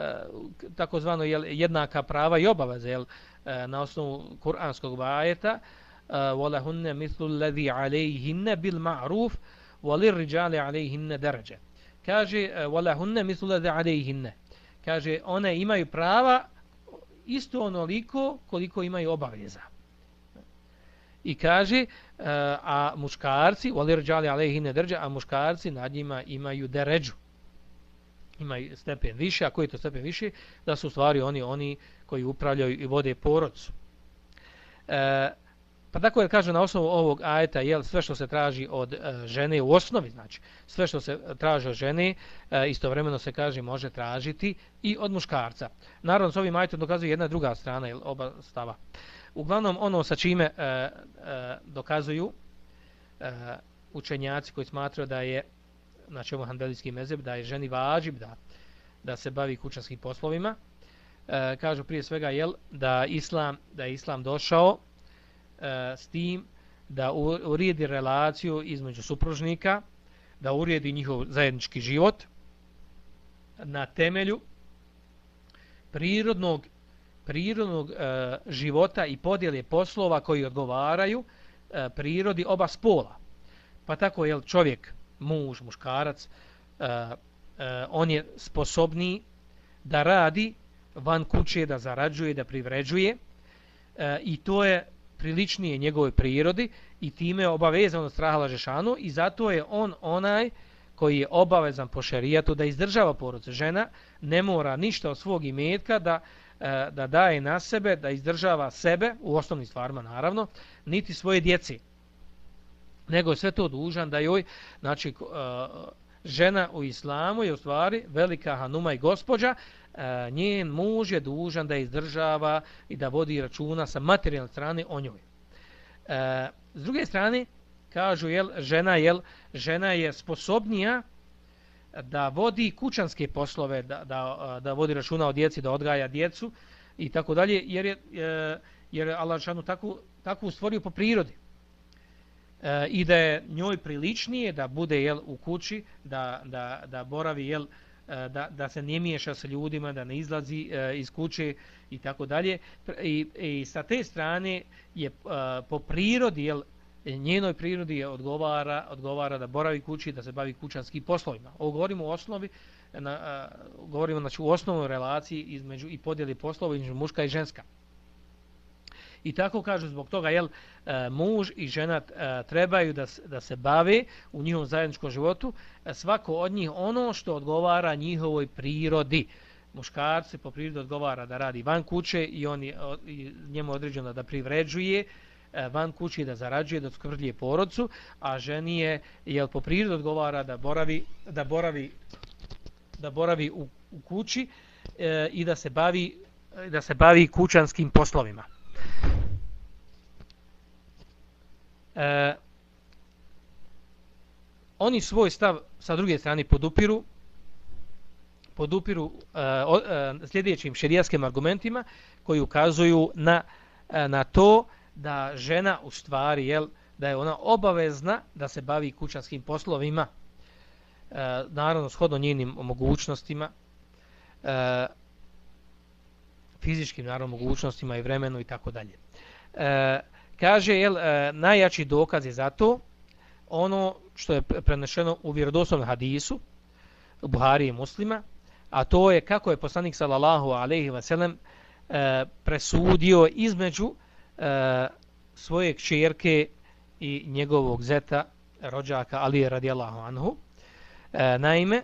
takozvano jel, jednaka prava i obaveze jel, e, na osnovu kuranskog vajeta وَلَهُنَّ مِثْلُ الَّذِي عَلَيْهِنَّ بِالْمَعْرُوفِ وَلِرْرِجَالِ عَلَيْهِنَّ دَرَجَ kaže وَلَهُنَّ مِثْلُ الَّذِي عَلَيْهِنَّ kaže one imaju prava isto onoliko koliko imaju obaveza. I kaže, e, a muškarci, u alirđali alehine drđa, a muškarci nad njima imaju deređu. Imaju stepen više, a koji je to stepen više? Da su u stvari oni oni koji upravljaju i vode porodcu. E, Pa tako je kaže na osnovu ovog ajeta, jel, sve što se traži od e, žene u osnovi, znači, sve što se traži od žene, e, istovremeno se kaže može tražiti i od muškarca. Naravno, s ovim ajetom dokazuje jedna druga strana, jel, oba stava. uglavnom ono sa čime e, e, dokazuju e, učenjaci koji smatraju da je znači ovo handelijski mezeb da je ženi važib da, da se bavi kućanskim poslovima e, kažu prije svega jel da islam da je islam došao e, s tim da uredi relaciju između supružnika da uredi njihov zajednički život na temelju prirodnog prirodnog e, života i podjele poslova koji odgovaraju e, prirodi oba spola. Pa tako je čovjek, muž, muškarac, e, e, on je sposobni da radi van kuće, da zarađuje, da privređuje e, i to je priličnije njegovoj prirodi i time je obavezan od straha lažešanu i zato je on onaj koji je obavezan po šerijatu da izdržava porodicu. Žena ne mora ništa od svog imetka da, e, da daje na sebe, da izdržava sebe, u osnovnim stvarima naravno, niti svoje djeci. Nego je sve to dužan da joj, znači, e, žena u islamu je u stvari velika hanuma i gospođa, E, njen muž je dužan da izdržava i da vodi računa sa materijalne strane o njoj. E, s druge strane, kažu jel žena jel žena je sposobnija da vodi kućanske poslove da, da, da vodi računa o djeci da odgaja djecu i tako dalje jer je e, jer Allah šanu tako tako stvorio po prirodi e, i da je njoj priličnije da bude jel u kući da, da, da boravi jel e, E, da, da se ne miješa sa ljudima da ne izlazi e, iz kuće i tako dalje i, i sa te strane je e, po prirodi jel njenoj prirodi je odgovara, odgovara da boravi kući, da se bavi kućanskim poslovima. Ovo govorimo u osnovi, na, govorimo znači, u osnovnoj relaciji između i podjeli poslova između muška i ženska. I tako kažu zbog toga, jel, e, muž i žena e, trebaju da, da se bave u njihovom zajedničkom životu, e, svako od njih ono što odgovara njihovoj prirodi. Muškarci po prirodi odgovara da radi van kuće i on je, i njemu određeno da privređuje, van kući da zarađuje, da skvrlje porodcu, a ženi je, jel po prirodi odgovara da boravi, da boravi, da boravi u, u kući e, i da se bavi da se bavi kućanskim poslovima. E, oni svoj stav sa druge strane podupiru podupiru e, o, e, sljedećim šerijaskim argumentima koji ukazuju na, e, na to da žena u stvari jel, da je ona obavezna da se bavi kućanskim poslovima e, naravno shodno njenim mogućnostima. E, fizičkim naravno mogućnostima i vremenu i tako dalje e, kaže jel, e, najjači dokaz je za to ono što je prenešeno u vjerodoslovnom hadisu u Buhari i muslima a to je kako je poslanik sallallahu alejhi ve sellem e, presudio između e, svoje kćerke i njegovog zeta rođaka Ali radijallahu anhu. E, naime,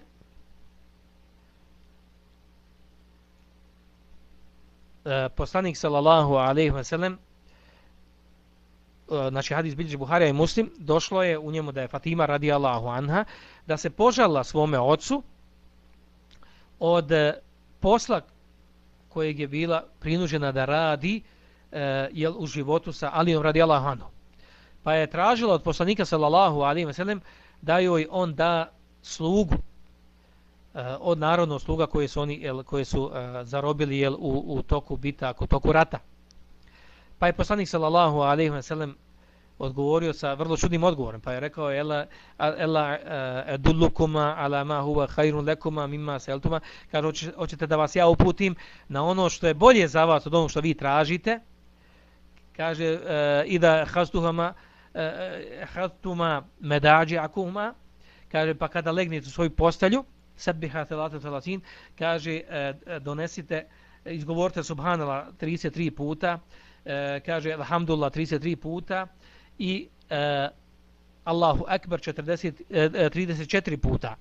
e, poslanik sallallahu alejhi ve sellem e, eh, znači hadis bilježi Buharija i Muslim, došlo je u njemu da je Fatima radijallahu anha, da se požalila svome ocu od eh, posla kojeg je bila prinužena da radi, e, jel, u životu sa Alijom radijallahu anhu. Pa je tražila od poslanika sallallahu alaihi ve sellem da joj on da slugu Eh, od narodnog sluga koje su oni jel, koje su eh, zarobili jel, u, u toku bitaka, u toku rata. Pa je poslanik sallallahu alejhi ve sellem odgovorio sa vrlo čudnim odgovorom. Pa je rekao, ela, ela uh, edullukuma ala ma huwa khairun lakuma mimma saltuma, Kaže, hoćete da vas ja uputim na ono što je bolje za vas od onog što vi tražite kaže uh, da hastuhama uh, hastuma medađi kaže pa kada legnete u svoju postelju Sebiha thalata thalatin kaže e, e, donesite izgovorite Subhanala 33 e, puta kaže alhamdulillah 33 puta i Allahu akbar 40 34 puta.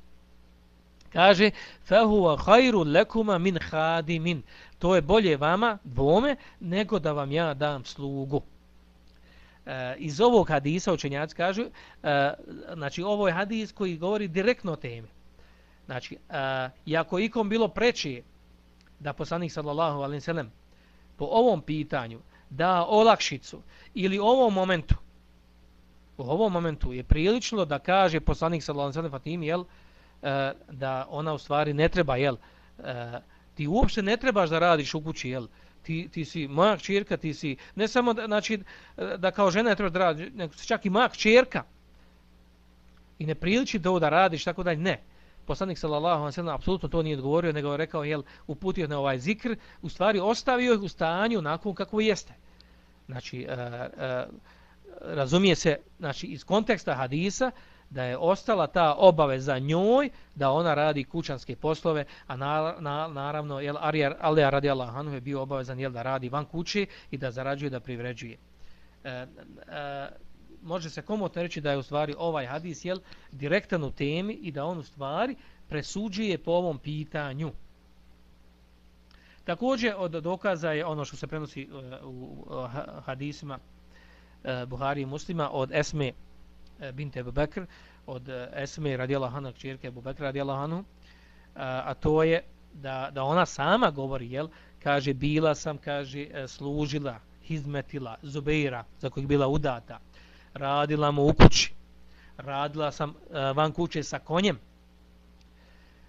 Kaže فَهُوَ huwa لَكُمَ lakuma min khadimin. To je bolje vama dvome nego da vam ja dam slugu. E, iz ovog hadisa učenjaci kažu e, znači ovo je hadis koji govori direktno o temi znači e, iako ikom bilo preći da poslanik sallallahu alaihi sallam po ovom pitanju da olakšicu ili u ovom momentu u ovom momentu je prilično da kaže poslanik sallallahu alaihi sallam Fatimi jel e, da ona u stvari ne treba jel e, ti uopšte ne trebaš da radiš u kući jel ti, ti si moja čirka, ti si ne samo da, znači e, da kao žena ne trebaš da radiš nego si čak i moja čirka, i ne priliči to da radiš tako dalje ne poslanik sallallahu alejhi ve sellem apsolutno to nije odgovorio nego je rekao jel uputio na ovaj zikr u stvari ostavio ih u stanju nakon kako jeste. Znači e, e, razumije se znači iz konteksta hadisa da je ostala ta obaveza njoj da ona radi kućanske poslove a na, na, naravno jel Arija Alija radijallahu anhu je bio obavezan jel da radi van kuće i da zarađuje da privređuje. E, e, može se komotno reći da je u stvari ovaj hadis jel direktan u temi i da on u stvari presuđuje po ovom pitanju. Također od dokaza je ono što se prenosi e, u hadisima e, Buhari i Muslima od Esme e, binte Ebu Bekr, od Esme radijala Hanu, čirke Ebu Bekr radijala Hanu, a to je da, da ona sama govori, jel, kaže, bila sam, kaže, služila, hizmetila, Zubeira, za kojeg bila udata, radila mu u kući, radila sam e, van kuće sa konjem,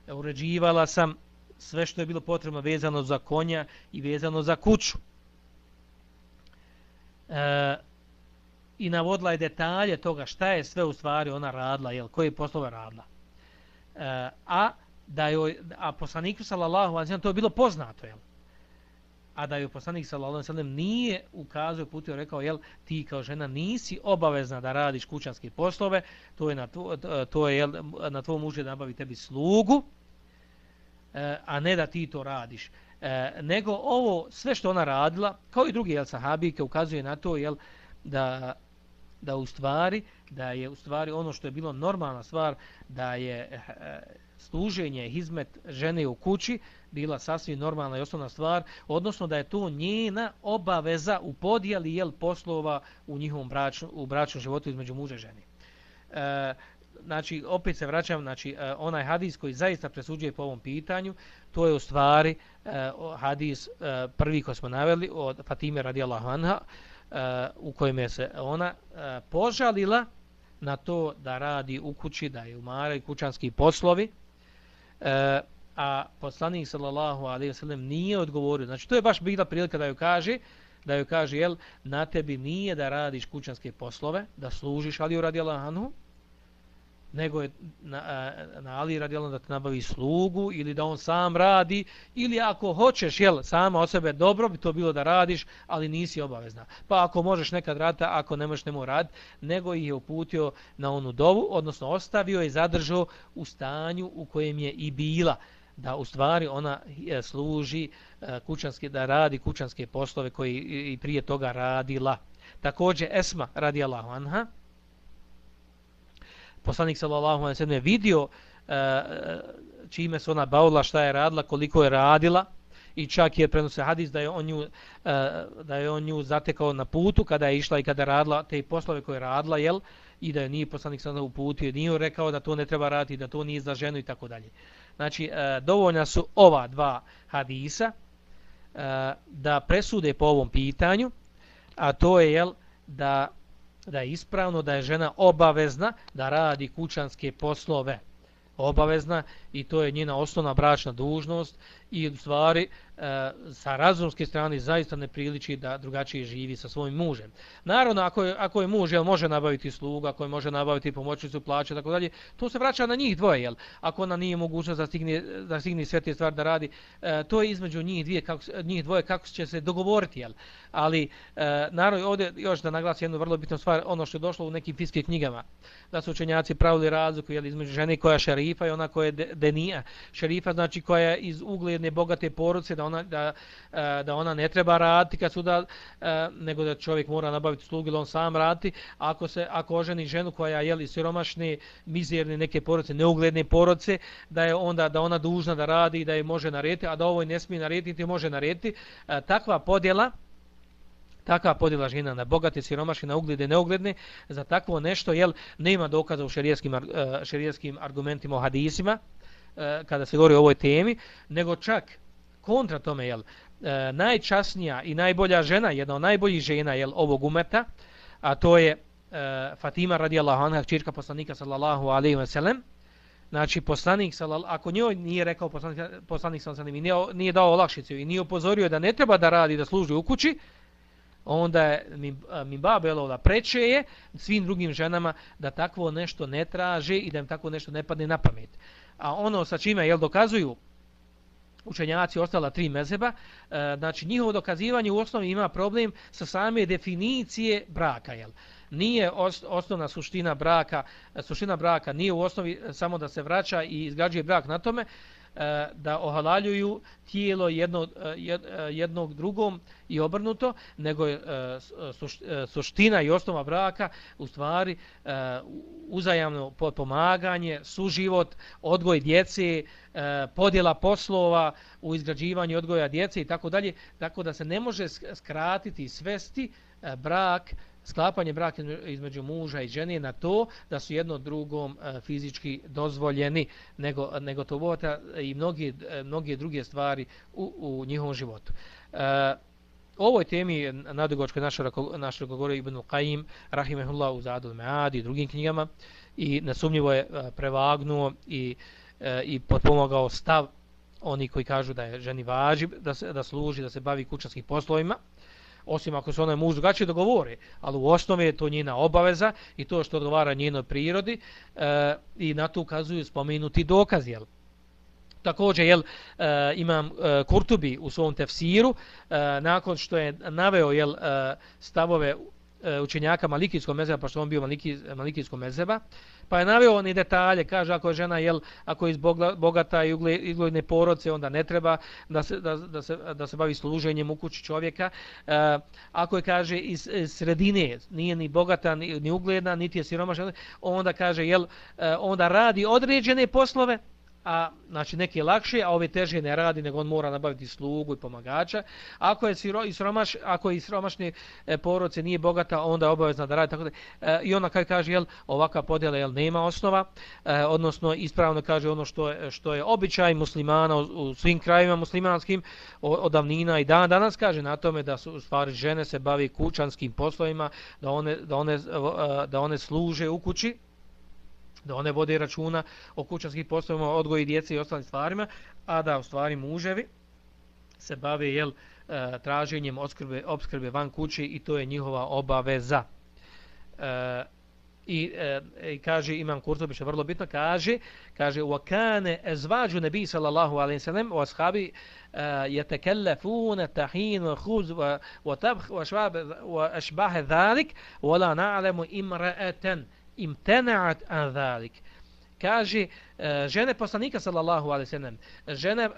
e, uređivala sam sve što je bilo potrebno vezano za konja i vezano za kuću. E, I navodila je detalje toga šta je sve u stvari ona radila, jel, koje poslove radila. E, a da joj, a poslaniku sallallahu alejhi ve to je bilo poznato, jel? A da je poslanik sallallahu alejhi ve sellem nije ukazao putio rekao jel ti kao žena nisi obavezna da radiš kućanske poslove to je na to, to je jel, na tvom mužu da nabavi tebi slugu e, a ne da ti to radiš. E, nego ovo sve što ona radila kao i drugi jel sahabike ukazuje na to jel da da u stvari da je u stvari ono što je bilo normalna stvar da je e, služenje hizmet žene u kući bila sasvim normalna i osnovna stvar, odnosno da je to njena obaveza u podijeli jel poslova u njihovom bračnom, u bračnom životu između muža i žene. E, znači, opet se vraćam, znači, e, onaj hadis koji zaista presuđuje po ovom pitanju, to je u stvari e, hadis e, prvi koji smo naveli od Fatime radijallahu anha, e, u kojem je se ona e, požalila na to da radi u kući, da je umara i kućanski poslovi, e, a poslanik sallallahu alejhi ve sellem nije odgovorio. Znači to je baš bila prilika da joj kaže da joj kaže jel na tebi nije da radiš kućanske poslove, da služiš Ali radijallahu anhu, nego je na, na Ali radijallahu da te nabavi slugu ili da on sam radi ili ako hoćeš jel sama od sebe dobro bi to bilo da radiš, ali nisi obavezna. Pa ako možeš nekad raditi, ako ne možeš nemo rad, nego ih je uputio na onu dovu, odnosno ostavio i zadržao u stanju u kojem je i bila da u stvari ona e, služi kućanski, kućanske da radi kućanske poslove koji i prije toga radila. Također Esma radijallahu anha poslanik sallallahu alejhi ve sellem vidio video čime se ona bavila, šta je radila, koliko je radila i čak je prenose hadis da je on nju da je on nju zatekao na putu kada je išla i kada je radila te poslove koje je radila, jel? i da je nije poslanik sallallahu uputio, nije rekao da to ne treba raditi, da to nije za ženu i tako dalje. Znači, e, dovoljna su ova dva hadisa e, da presude po ovom pitanju, a to je jel, da, da je ispravno da je žena obavezna da radi kućanske poslove. Obavezna i to je njena osnovna bračna dužnost i u stvari e, sa razumske strane zaista ne priliči da drugačije živi sa svojim mužem. Naravno, ako je, ako je muž jel, može nabaviti slugu, ako je može nabaviti pomoćnicu plaće, tako dalje, to se vraća na njih dvoje. Jel? Ako ona nije mogućnost da stigne, da stigne sve te stvari da radi, e, to je između njih, dvije, kako, njih dvoje kako će se dogovoriti. Jel? Ali, e, naravno, ovdje još da naglasim jednu vrlo bitnu stvar, ono što je došlo u nekim fiskim knjigama, da su učenjaci pravili razliku jel, između žene koja je šerifa i ona koja je Benija Šerifa znači koja je iz ugledne bogate porodice da ona da, e, da ona ne treba raditi kad su da e, nego da čovjek mora nabaviti slugu ili on sam radi. Ako se ako oženi ženu koja je li siromašne mizerne neke porodice neugledne porodice da je onda da ona dužna da radi i da je može narediti a da ovoj ne smije narediti niti može narediti. E, takva podjela takva podjela žena na bogate, siromašne, na ugledne, neugledne, za takvo nešto, jel, nema dokaza u šerijskim, šerijskim argumentima o hadisima, E, kada se govori o ovoj temi, nego čak kontra tome, jel, e, najčasnija i najbolja žena, jedna od najboljih žena jel, ovog umeta, a to je e, Fatima radijallahu anha, čirka poslanika sallallahu alaihi wa sallam. Znači, poslanik, ako njoj nije rekao poslanik, poslanik sallallahu alaihi nije, nije dao olakšicu i nije upozorio da ne treba da radi, da služi u kući, onda je mi, mi babelo da preče je svim drugim ženama da takvo nešto ne traže i da im takvo nešto ne padne na pamet. A ono sa čime jel dokazuju učenjaci ostala tri mezeba, e, znači njihovo dokazivanje u osnovi ima problem sa same definicije braka, jel? Nije osnovna suština braka, suština braka nije u osnovi samo da se vraća i izgrađuje brak na tome, E, da ohalaljuju tijelo jedno, e, e, jednog drugom i obrnuto, nego je suština i osnova braka u stvari uzajamno pomaganje, suživot, odgoj djece, podjela poslova u izgrađivanju odgoja djece i tako dalje, tako da se ne može skratiti i svesti brak sklapanje braka između muža i žene na to da su jedno drugom e, fizički dozvoljeni nego, nego to vota i mnogi, e, mnoge druge stvari u, u njihovom životu. E, ovoj temi na dugočkoj našeg govori Ibn Qaim Rahimehullah u Zadul Mead i drugim knjigama i nesumnjivo je e, prevagnuo i, i potpomogao stav oni koji kažu da je ženi važi da, se, da služi, da se bavi kućanskim poslovima osim ako se onaj muž drugačije dogovore, ali u osnovi je to njena obaveza i to što odgovara njenoj prirodi e, i na to ukazuju spomenuti dokaz, jel? Također, jel, e, imam e, Kurtubi u svom tefsiru, e, nakon što je naveo jel, e, stavove E, učenjaka malikijskog mezeba, pa što on bio maliki, malikijskog mezeba, pa je naveo oni detalje, kaže ako je žena jel, ako je iz bogata i izgledne porodce, onda ne treba da se, da, da se, da se bavi služenjem u kući čovjeka. E, ako je, kaže, iz, iz sredine, nije ni bogata, ni, ni ugledna, niti je siromašna, onda kaže, jel, e, onda radi određene poslove, a znači neki lakše, a ove teže ne radi, nego on mora nabaviti slugu i pomagača. Ako je siro, i sromaš, ako je i sromašne e, porodice nije bogata, onda je obavezna da radi tako da. E, I ona kaj kaže jel ovaka podjela jel nema osnova, e, odnosno ispravno kaže ono što je što je običaj muslimana u, u svim krajevima muslimanskim od davnina i dan danas kaže na tome da su u stvari žene se bavi kućanskim poslovima, da one da one e, e, da one služe u kući da one vode računa o kućanskim poslovima, odgoji djece i ostalim stvarima, a da u stvari muževi se bave jel, e, traženjem obskrbe, obskrbe van kuće i to je njihova obaveza. E, i, e, i kaže imam Kurtobi što vrlo bitno kaže kaže wa kana azwaju nabi sallallahu alejhi ve sellem wa ashabi e, yatakallafuna tahin wa khuz wa wa tabkh wa wa ashbah dhalik wa la na'lamu imra'atan imtena'at an zalik. Kaže, eh, žene poslanika sallallahu alaihi sallam, žene uh,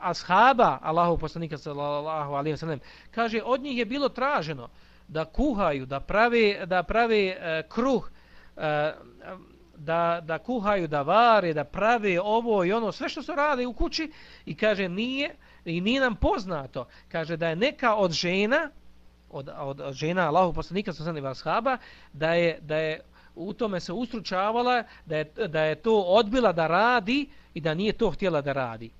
ashaba Allahu poslanika sallallahu alaihi sallam, kaže, od njih je bilo traženo da kuhaju, da prave, da prave uh, kruh, uh, da, da kuhaju, da vare, da prave ovo i ono, sve što se rade u kući i kaže, nije, i nije nam poznato, kaže da je neka od žena, od, od, od žena Allahu poslanika sallallahu alaihi ashaba, da je, da je u tome se ustručavala da je, da je to odbila da radi i da nije to htjela da radi.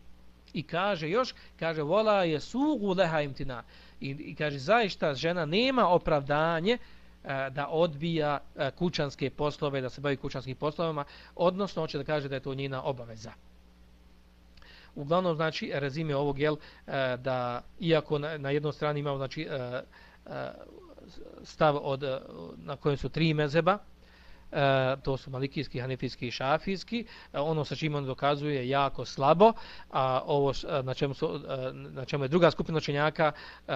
I kaže još, kaže, vola je sugu leha imtina. I, i kaže, zaista žena nema opravdanje e, da odbija e, kućanske poslove, da se bavi kućanskim poslovima, odnosno hoće da kaže da je to njena obaveza. Uglavnom, znači, rezime ovog, jel, e, da, iako na, na jednoj strani imamo, znači, e, e, stav od, e, na kojem su tri mezeba, e, to su malikijski, hanefijski i šafijski, e, ono sa čim on dokazuje jako slabo, a ovo e, na čemu, su, e, na čemu je druga skupina učenjaka e,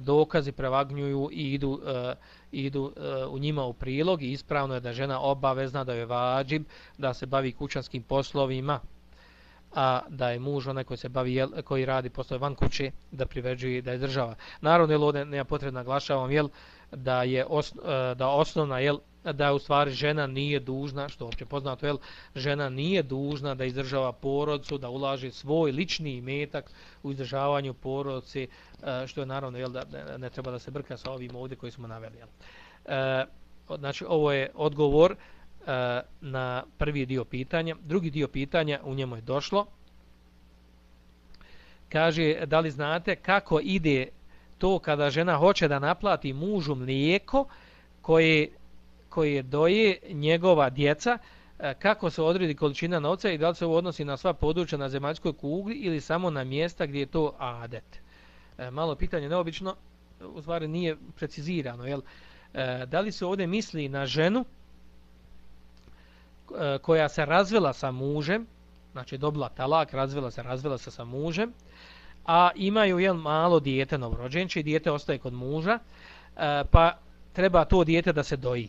dokazi prevagnjuju i idu, e, idu e, u njima u prilog i ispravno je da žena obavezna da je vađib da se bavi kućanskim poslovima a da je muž onaj koji se bavi koji radi poslove van kuće da priveđuje da je država. Naravno jel ovdje nema potrebno naglašavam jel da je os, e, da osnovna jel da u stvari žena nije dužna, što uopće poznato, jel, žena nije dužna da izdržava porodcu, da ulaže svoj lični imetak u izdržavanju porodce, što je naravno, jel, da ne treba da se brka sa ovim ovdje koji smo naveli. Jel. E, znači, ovo je odgovor e, na prvi dio pitanja. Drugi dio pitanja, u njemu je došlo, kaže, da li znate kako ide to kada žena hoće da naplati mužu mlijeko koje, koje doje njegova djeca, e, kako se odredi količina novca i da li se ovo odnosi na sva područja na zemaljskoj kugli ili samo na mjesta gdje je to adet. E, malo pitanje, neobično, u stvari nije precizirano. Jel? E, da li se ovdje misli na ženu koja se razvela sa mužem, znači dobila talak, razvela se, razvela se sa mužem, a imaju jel, malo dijete novorođenče i dijete ostaje kod muža, pa treba to dijete da se doji.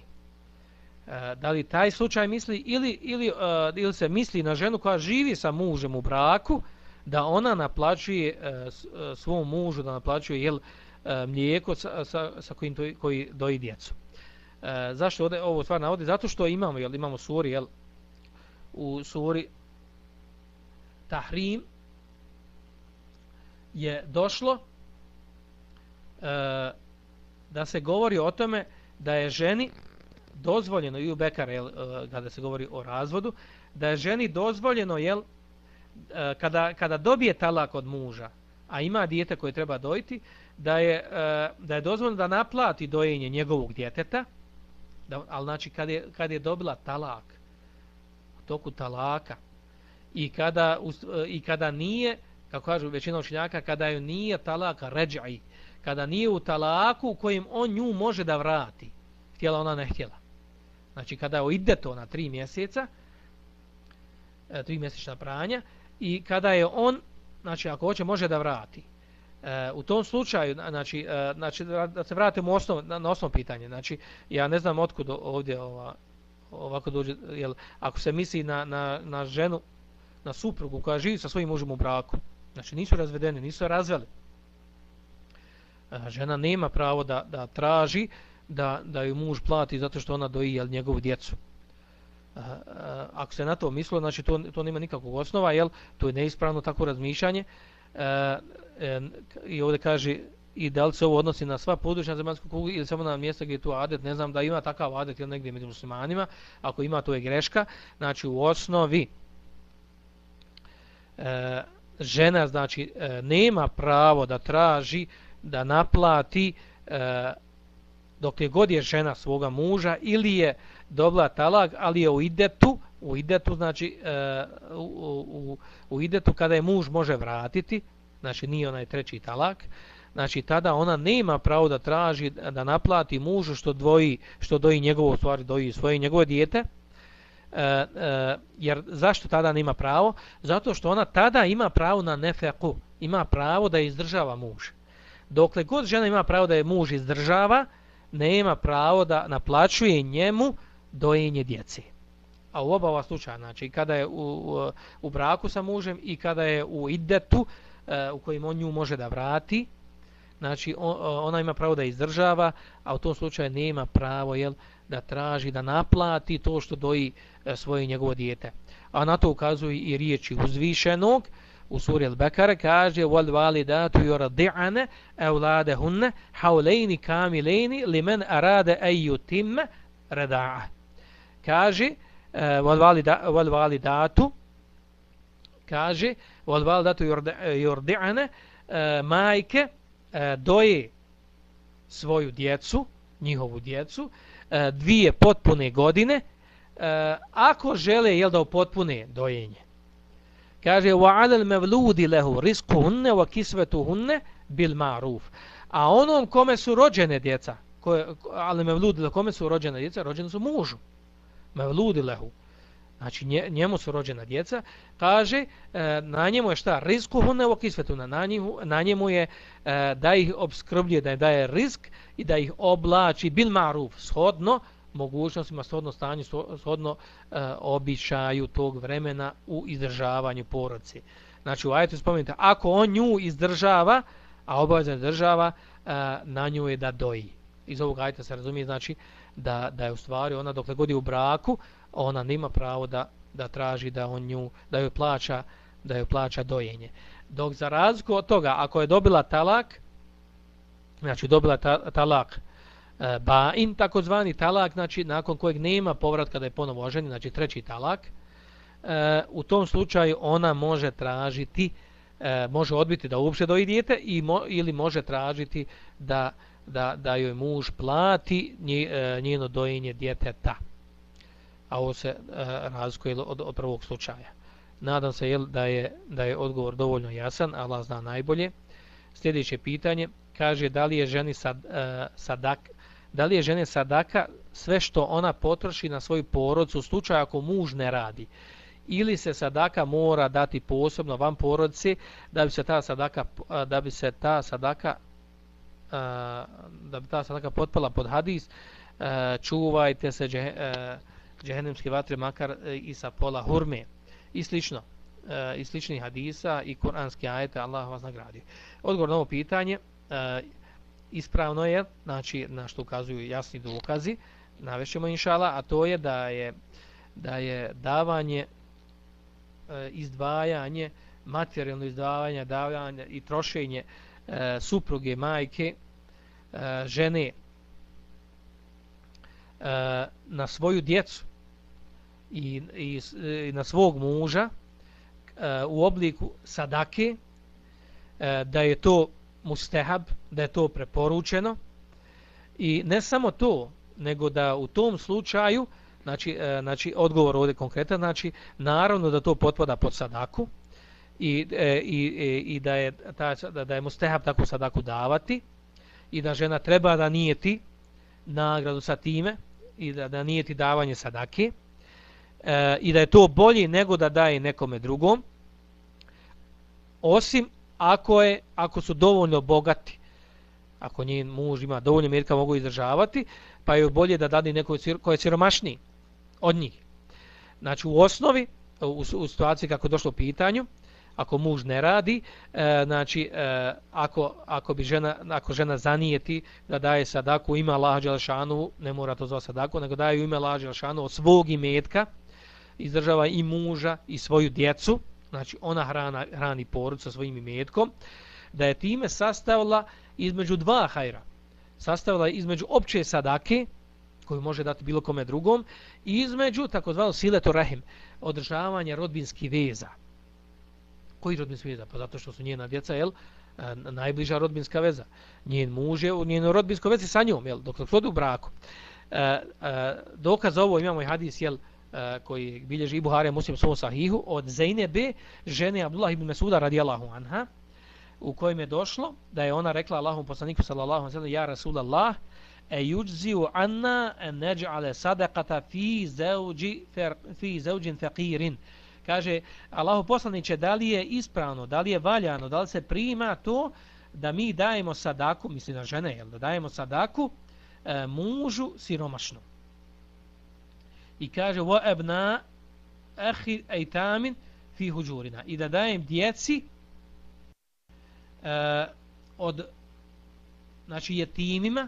E, da li taj slučaj misli ili, ili, e, ili se misli na ženu koja živi sa mužem u braku, da ona naplaćuje e, svom mužu, da naplaćuje jel, mlijeko sa, sa, sa kojim to, koji doji djecu. Zašto ovdje ovo stvar navodi? Zato što imamo, jel, imamo suri, jel, u suri Tahrim, je došlo e, da se govori o tome da je ženi dozvoljeno i u Bekara jel, eh, kada se govori o razvodu da je ženi dozvoljeno jel, eh, kada, kada dobije talak od muža a ima dijete koje treba dojiti da je, eh, da je dozvoljeno da naplati dojenje njegovog djeteta da, ali znači kad je, kad je dobila talak u toku talaka i kada, i kada nije kako kažu većina učenjaka, kada ju nije talaka ređaj, kada nije u talaku u kojim on nju može da vrati, htjela ona ne htjela. Znači kada ide to na tri mjeseca, e, tri mjesečna pranja, i kada je on, znači ako hoće, može da vrati. E, u tom slučaju, znači, e, znači da se vratimo osnov, na, na osnovno pitanje, znači ja ne znam otkud ovdje ova, ovako dođe, jel, ako se misli na, na, na ženu, na suprugu koja živi sa svojim mužem u braku, Znači nisu razvedeni, nisu razveli. E, žena nema pravo da, da traži da, da ju muž plati zato što ona doji jel, njegovu djecu. Eh, eh, ako se na to mislo, znači to, to nema nikakvog osnova, jel, to je neispravno tako razmišljanje. E, e, I ovdje kaže i da li se ovo odnosi na sva područja zemaljskog kugla ili samo na mjesta gdje je tu adet, ne znam da ima takav adet ili negdje među muslimanima, ako ima to je greška, znači u osnovi e, žena znači e, nema pravo da traži da naplati e, dok je god je žena svoga muža ili je dobila talak ali je u idetu u idetu znači e, u, u, u idetu kada je muž može vratiti znači nije onaj treći talak znači tada ona nema pravo da traži da naplati mužu što dvoji što doji njegovo stvari doji svoje njegovo dijete E, e, jer zašto tada nema pravo? Zato što ona tada ima pravo na nefeku, ima pravo da izdržava muž. Dokle god žena ima pravo da je muž izdržava, nema pravo da naplaćuje njemu dojenje djece. A u oba ova slučaja, znači kada je u, u, u braku sa mužem i kada je u idetu e, u kojim on nju može da vrati, znači on, ona ima pravo da izdržava, a u tom slučaju nema pravo jel, da traži, da naplati to što doji e, svoje njegovo dijete. A na to ukazuje i riječi uzvišenog u suri Al-Bekara kaže wal validatu yurdi'ana awladahunna hawlayn kamilayn liman arada an yutimma rida'a. Kaže eh, wal walida wal validatu kaže wal validatu yurdi'ana eh, majke eh, doje svoju djecu, njihovu djecu, dvije potpune godine ako žele jel da potpune dojenje kaže wa alal mevludi lehu rizquhunna wa bil ma'ruf. A onom kome su rođene djeca koje ali mevludi kome su rođene djeca rođene su mužu. Mevludi lehu. Znači njemu su rođena djeca, kaže e, na njemu je šta? Rizku hunne u na, njemu, na njemu je e, da ih obskrbljuje, da je daje risk i da ih oblači bil maruf, shodno mogućnostima, shodno stanju, shodno e, običaju tog vremena u izdržavanju porodice. Znači u ajetu spomenite, ako on nju izdržava, a obavezna država, e, na nju je da doji. Iz ovog ajeta se razumije, znači, da, da je u stvari ona dokle god je u braku, ona nima pravo da, da traži da on nju, da joj plaća, da joj plaća dojenje. Dok za razliku od toga, ako je dobila talak, znači dobila ta, talak e, E, bain, takozvani talak, znači nakon kojeg nema povratka da je ponovo oženi, znači treći talak, e, u tom slučaju ona može tražiti e, može odbiti da uopšte doji dijete i mo, ili može tražiti da, da, da joj muž plati e, njeno dojenje djeteta. A ovo se e, razlikuje od, od prvog slučaja. Nadam se jel, da, je, da je odgovor dovoljno jasan, Allah zna najbolje. Sljedeće pitanje kaže da li je ženi sad, e, sadak, da li je žene sadaka sve što ona potroši na svoju porodcu u slučaju ako muž ne radi ili se sadaka mora dati posebno van porodici da bi se ta sadaka da bi se ta sadaka da bi ta sadaka potpala pod hadis čuvajte se džehennemske vatre makar e, i sa pola hurme i slično e, i slični hadisa i kuranski ajete Allah vas nagradi. Odgovor na ovo pitanje e, ispravno je, znači na što ukazuju jasni dokazi, navešćemo inšala, a to je da je da je davanje e, izdvajanje materijalno izdvajanje davanje i trošenje e, supruge majke e, žene e, na svoju djecu i, i, i na svog muža e, u obliku sadake e, da je to mustehab, da je to preporučeno. I ne samo to, nego da u tom slučaju, znači, e, znači odgovor ovdje konkretan, znači naravno da to potpada pod sadaku i, e, i, e, i da, je, ta, da, je mustehab tako sadaku davati i da žena treba da nijeti nagradu sa time i da, da nijeti davanje sadake e, i da je to bolje nego da daje nekome drugom osim ako, je, ako su dovoljno bogati, ako njen muž ima dovoljno mirka mogu izdržavati, pa je bolje da dadi nekoj ko je siromašniji od njih. Znači u osnovi, u, u situaciji kako je došlo u pitanju, ako muž ne radi, e, znači e, ako, ako bi žena, ako žena zanijeti da daje sadaku ima lađalšanu Đelšanu, ne mora to zvati sadaku, nego daje ime Allaha Đelšanu od svog imetka, izdržava i muža i svoju djecu, znači ona hrana, hrani porod sa svojim imetkom, da je time sastavila između dva hajra. Sastavila je između opće sadake, koju može dati bilo kome drugom, i između takozvano sileto rahim, održavanje rodbinskih veza. Koji rodbinski veza? Pa zato što su njena djeca, jel, eh, najbliža rodbinska veza. Njen muž je u njeno rodbinsko vezi sa njom, jel, dok su u braku. E, e, dokaz ovo imamo i hadis, jel, e, Eh, koji bilježi i Buhari muslim svom sahihu od Zeynebe, žene Abdullah ibn Mesuda radijallahu anha, u kojem je došlo da je ona rekla Allahom poslaniku sallallahu alaihi sallam, ja Rasulallah, e yuđziu anna en neđ'ale sadaqata fi zauđi, fi zauđin faqirin. Kaže, Allahu poslaniće, da li je ispravno, da li je valjano, da li se prima to da mi dajemo sadaku, misli na žene, jel, da dajemo sadaku e, mužu siromašnom i kaže wa abna akhi aytamin fi hujurina. I da dajem djeci uh, od znači jetimima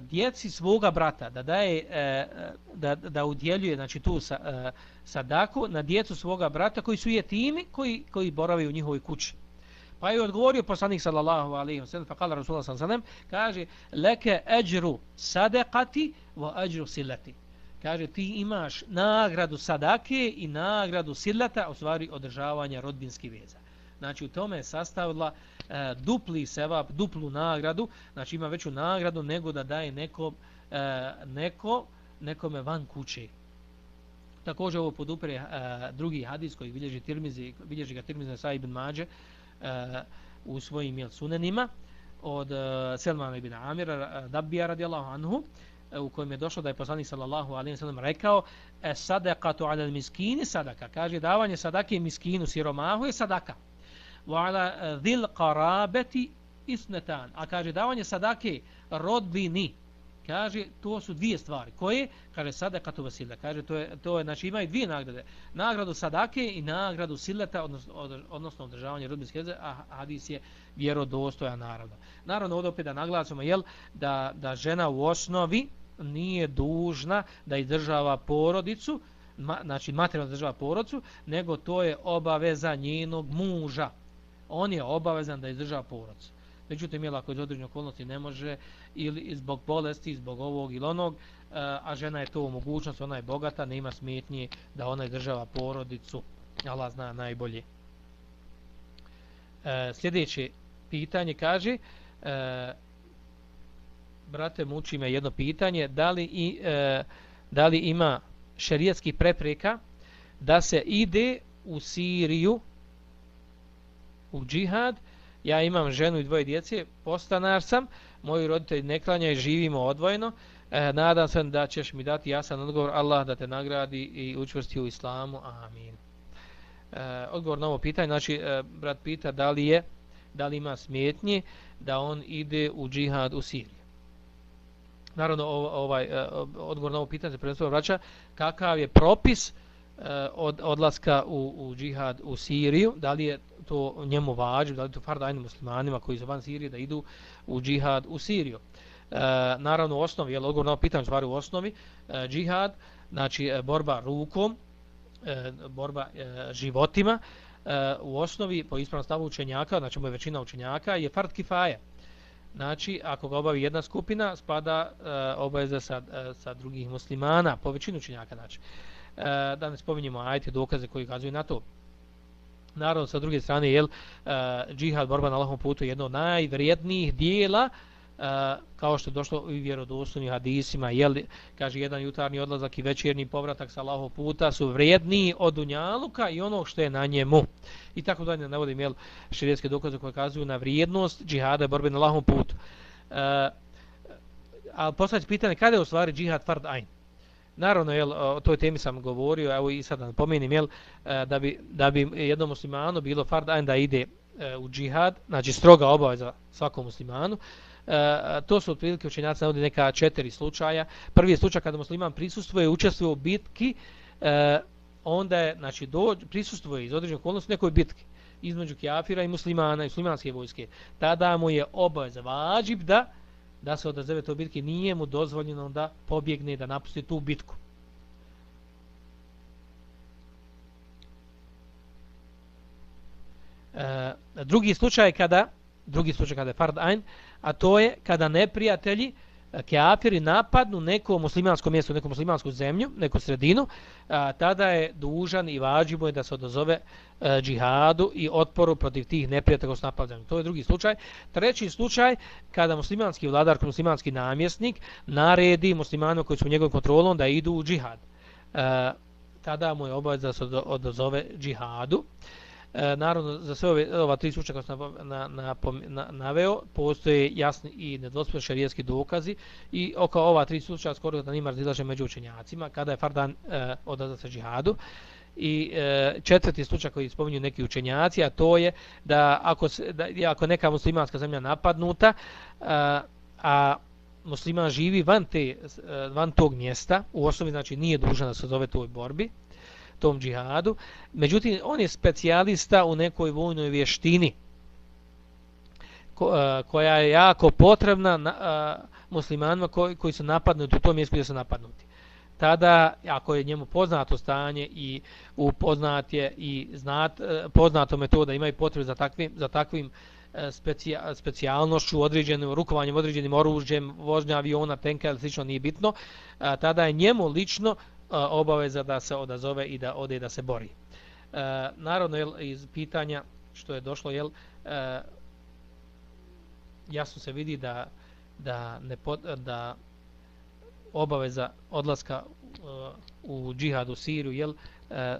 djeci svoga brata da daje eh, da, da udjeljuje znači tu sa, eh, sadaku na djecu svoga brata koji su jetimi koji, koji borave u njihovoj kući. Pa je odgovorio poslanik sallallahu alejhi ve sellem, pa kala Rasulullah sallallahu alejhi ve sellem, kaže: "Leke ajru sadaqati wa ajru silati." Kaže ti imaš nagradu sadake i nagradu silata, u stvari održavanja rodbinskih veza. Znači u tome je sastavila e, dupli sevap, duplu nagradu, znači ima veću nagradu nego da daje neko, e, neko nekome van kuće. Također ovo podupre e, drugi hadis koji bilježi Tirmizi, bilježi ga Tirmizi na Sa ibn Mađe, uh, u svojim jel, sunenima od uh, Selmana ibn Amira uh, Dabija radijallahu anhu eh, u kojem je došlo da je poslanik sallallahu alejhi ve sellem rekao e sadaqatu ala miskini sadaka. Kaže davanje sadake miskinu siromahu je sadaka. Wa ala dhil qarabati isnatan a kaže davanje sadake rodbini kaže to su dvije stvari. Koje? Kaže sadakatu vasila kaže to je to je znači imaju dvije nagrade. Nagradu sadake i nagradu sileta odnosno odnosno održavanje rodbinske veze a hadis je vjerodostojan naravno. Naravno ovdje opet da naglasimo jel da da žena u osnovi nije dužna da izdržava porodicu ma, znači materijalno izdržava porodicu nego to je obaveza njenog muža. On je obavezan da izdržava porodicu. Međutim, jel, ako iz određene okolnosti ne može, ili zbog bolesti, zbog ovog ili onog, e, a žena je to u mogućnosti, ona je bogata, nema smetnje da ona država porodicu. Allah zna najbolje. E, sljedeće pitanje kaže e, brate muči me jedno pitanje da li, i, e, da li ima šerijatski prepreka da se ide u Siriju u džihad ja imam ženu i dvoje djece postanar sam moji roditelji ne klanjaju živimo odvojeno. E, nadam se da ćeš mi dati jasan odgovor Allah da te nagradi i učvrsti u islamu amin. E, odgovor na ovo pitanje znači e, brat pita da li je da li ima smjetnje da on ide u džihad u Siriju. Naravno ovaj e, odgovor na ovo pitanje se prvenstveno vraća kakav je propis Eh, od odlaska u, u džihad u Siriju. Da li je to njemu vađu da li to fardajnim muslimanima koji su van Sirije da idu u džihad u Siriju? E, naravno u osnovi je odgovor na pitanje stvari u osnovi e, džihad znači e, borba rukom e, borba e, životima e, u osnovi po ispravnom stavu učenjaka znači moja većina učenjaka je fard kifaje. Znači, ako ga obavi jedna skupina, spada e, obaveza sa, e, sa drugih muslimana, po većinu učenjaka, znači. E, E, da ne spominjemo ajte dokaze koji kazuju na to. Naravno, sa druge strane, jel, e, džihad, borba na lahom putu, je jedno od najvrijednijih dijela e, kao što je došlo u vjerodostojnim hadisima, jel, kaže jedan jutarnji odlazak i večernji povratak sa Allahov puta su vrijedniji od dunjaluka i onog što je na njemu. I tako dalje navodim jel, širijetske dokaze koje kazuju na vrijednost džihada i borbe na Allahom putu. E, ali postavljati pitanje kada je u stvari džihad fard ajn? Naravno, jel, o toj temi sam govorio, evo i sad napomenim, jel, e, da bi, da bi jednom muslimanu bilo fard ajn da ide e, u džihad, znači stroga obaveza svakom muslimanu, E, to su otprilike učenjaci navodi neka četiri slučaja. Prvi je slučaj kada musliman prisustvuje i učestvuje u bitki, e, onda je, znači, dođ, prisustvuje iz određenog okolnosti nekoj bitki između kjafira i muslimana i muslimanske vojske. Tada mu je obaveza vađib da da se odazove to bitke, nije mu dozvoljeno da pobjegne da napusti tu bitku. E, drugi slučaj kada drugi slučaj kada je fard ain, a to je kada neprijatelji e, napadnu neko muslimansko mjesto, neku muslimansku zemlju, neku sredinu, a, tada je dužan i vađivo je da se odozove a, e, džihadu i otporu protiv tih neprijatelja koji su napadani. To je drugi slučaj. Treći slučaj, kada muslimanski vladar, muslimanski namjesnik naredi muslimanima koji su u njegovom kontrolom da idu u džihad. A, tada mu je obavez da se odozove džihadu. E, naravno, za sve ove, ova tri slučaja koje sam na, na, na, naveo, postoje jasni i nedvospredni šarijetski dokazi i oko ova tri slučaja skoro da nima razilaže među učenjacima, kada je Fardan e, odazat sa džihadu. I e, četvrti slučaj koji spominju neki učenjaci, a to je da ako, se, da, ako neka muslimanska zemlja napadnuta, a, e, a musliman živi van, te, e, van tog mjesta, u osnovi znači nije dužan da se zove toj borbi, tom džihadu. Međutim, on je specijalista u nekoj vojnoj vještini koja je jako potrebna na, a, muslimanima koji, koji su napadnuti u tom mjestu gdje su napadnuti. Tada, ako je njemu poznato stanje i upoznat je i znat, e, poznato metoda imaju potrebu za takvim, za takvim e, specija, specijalnošću, određenim rukovanjem, određenim oružjem, vožnja aviona, tenka ili slično nije bitno, tada je njemu lično obaveza da se odazove i da ode da se bori. E, narodno jel, iz pitanja što je došlo jel, e, jasno se vidi da da ne pod, da obaveza odlaska e, u džihad u Siriju jel, e,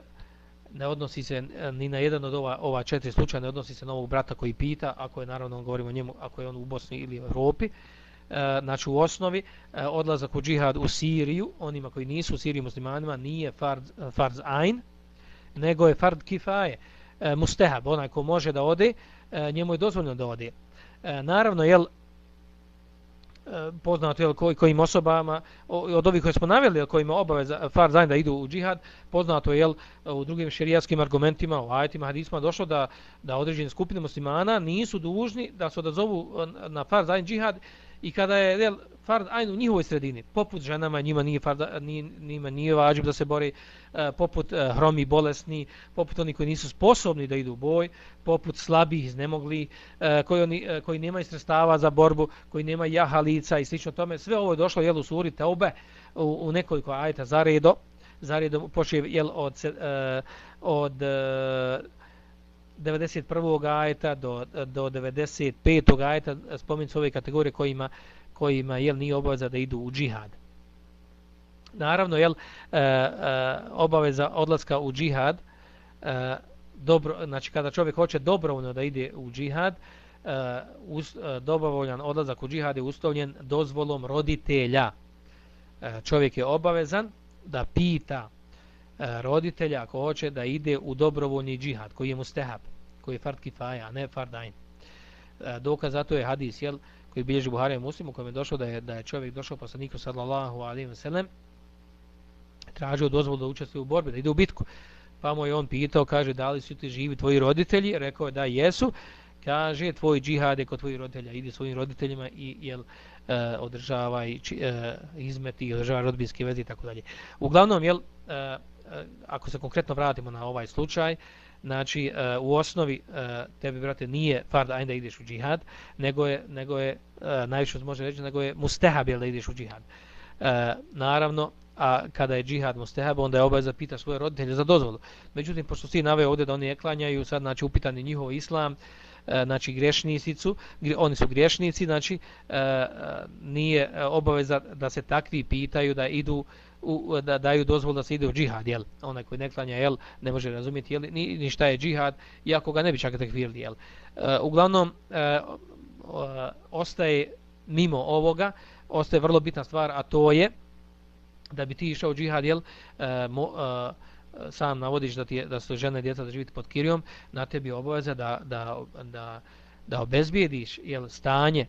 ne odnosi se ni na jedan od ova, ova četiri slučaja, ne odnosi se na ovog brata koji pita, ako je naravno govorimo o njemu, ako je on u Bosni ili u Europi, E, E, znači u osnovi e, odlazak u džihad u Siriju, onima koji nisu u Siriji muslimanima, nije fard, e, farz ain, nego je fard kifaje, mustehab, onaj ko može da ode, njemu je dozvoljeno da ode. Naravno, jel, poznato jel, kojim osobama, od ovih koje smo navjeli, kojima obaveza farz ain da idu u džihad, poznato je u drugim šerijaskim argumentima, u ajetima, hadisma, došlo da, da određene skupine muslimana nisu dužni da se odazovu na farz ain džihad, i kada je jel, fard ajn u njihovoj sredini, poput ženama, njima nije, fard, nije, njima nije vađib da se bori, e, poput e, hromi bolesni, poput oni koji nisu sposobni da idu u boj, poput slabih, iznemogli, e, koji, oni, e, koji nemaju sredstava za borbu, koji nemaju jaha lica i slično tome. Sve ovo je došlo jel, u suri Teube u, u nekoliko ajta za redo, zaredom počeo jel od e, od e, 91. ajeta do do 95. ajeta spominju ove kategorije kojima kojima jel nije obaveza da idu u džihad. Naravno jel e, e, obaveza odlaska u džihad e, dobro znači kada čovjek hoće dobrovoljno da ide u džihad e, us, e, dobrovoljan odlazak u džihad je uslovljen dozvolom roditelja. E, čovjek je obavezan da pita E, roditelja ako hoće da ide u dobrovoljni džihad koji je mustehab, koji je fard kifaja, a ne fard ajn. E, dokaz za to je hadis jel, koji bilježi Buhari i Muslim u kojem je došlo da je, da je čovjek došao poslaniku sallallahu alaihi wa sallam tražio dozvolu da učestvuje u borbi, da ide u bitku. Pa mu je on pitao, kaže, da li su ti živi tvoji roditelji? Rekao je da jesu. Kaže, tvoj džihad je kod tvojih roditelja, idi svojim roditeljima i jel, e, održavaj e, i e, izmeti održavaj rodbinske veze i tako dalje. Uglavnom, jel, e, Eh, ako se konkretno vratimo na ovaj slučaj, znači eh, u osnovi eh, tebi, brate, nije fard ajde da ideš u džihad, nego je, nego je najviše može reći, nego je mustehab da ideš u džihad. Naravno, a kada je džihad mustehab, onda je obaveza pita svoje roditelje za dozvolu. Međutim, pošto si naveo ovdje da oni eklanjaju, sad znači upitani njihov islam, znači grešnici oni su grešnici, znači nije obaveza da se takvi pitaju da idu u, da daju dozvol da se ide u džihad, jel? Onaj koji ne klanja, jel, ne može razumjeti, jel, ni, ni šta je džihad, iako ga ne bi čak tekvirli, jel? E, uglavnom, e, ostaje mimo ovoga, ostaje vrlo bitna stvar, a to je, da bi ti išao džihad, jel, e, mo, e, sam navodiš da, ti je, da su žene i djeca da živite pod kirijom, na tebi je obaveza da, da, da, da obezbijediš jel, stanje,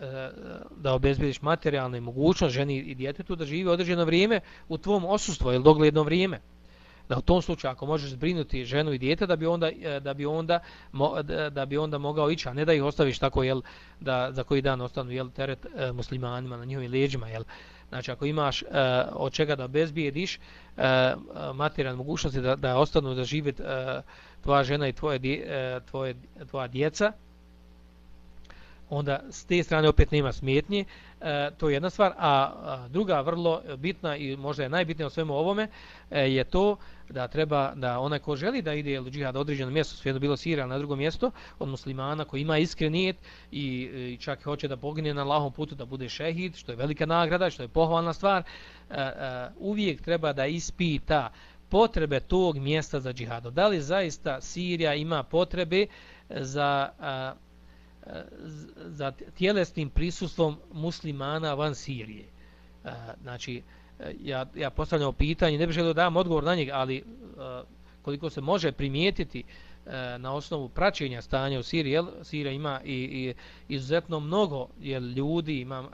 E, da obezbediš materijalne mogućnost ženi i djetetu da živi određeno vrijeme u tvom osustvu, ili dogledno vrijeme. Da u tom slučaju, ako možeš zbrinuti ženu i dijete, da bi onda, e, da bi onda, da bi onda mogao ići, a ne da ih ostaviš tako, jel, da za koji dan ostanu jel, teret e, muslimanima na njihovim leđima, jel, Znači, ako imaš od čega da bezbijediš uh, materijalne mogućnosti da, da ostanu da žive tvoja žena i tvoje, tvoje, tvoja djeca, onda s te strane opet nema smetnje. E, to je jedna stvar. A, a druga vrlo bitna i možda je najbitnija u svemu ovome e, je to da treba da onaj ko želi da ide u džihad određeno mjesto, sve bilo Sirija na drugo mjesto od muslimana koji ima iskrenijet i, i čak hoće da pogine na lahom putu da bude šehid, što je velika nagrada, što je pohvalna stvar, e, e, uvijek treba da ispita potrebe tog mjesta za džihad. Da li zaista Sirija ima potrebe za za tjelesnim prisustvom muslimana van Sirije. E, znači, e, ja, ja postavljam pitanje, ne bih želio da dam odgovor na njeg, ali e, koliko se može primijetiti E, na osnovu praćenja stanja u Siriji, jel, Sirija ima i, i izuzetno mnogo jel, ljudi, ima,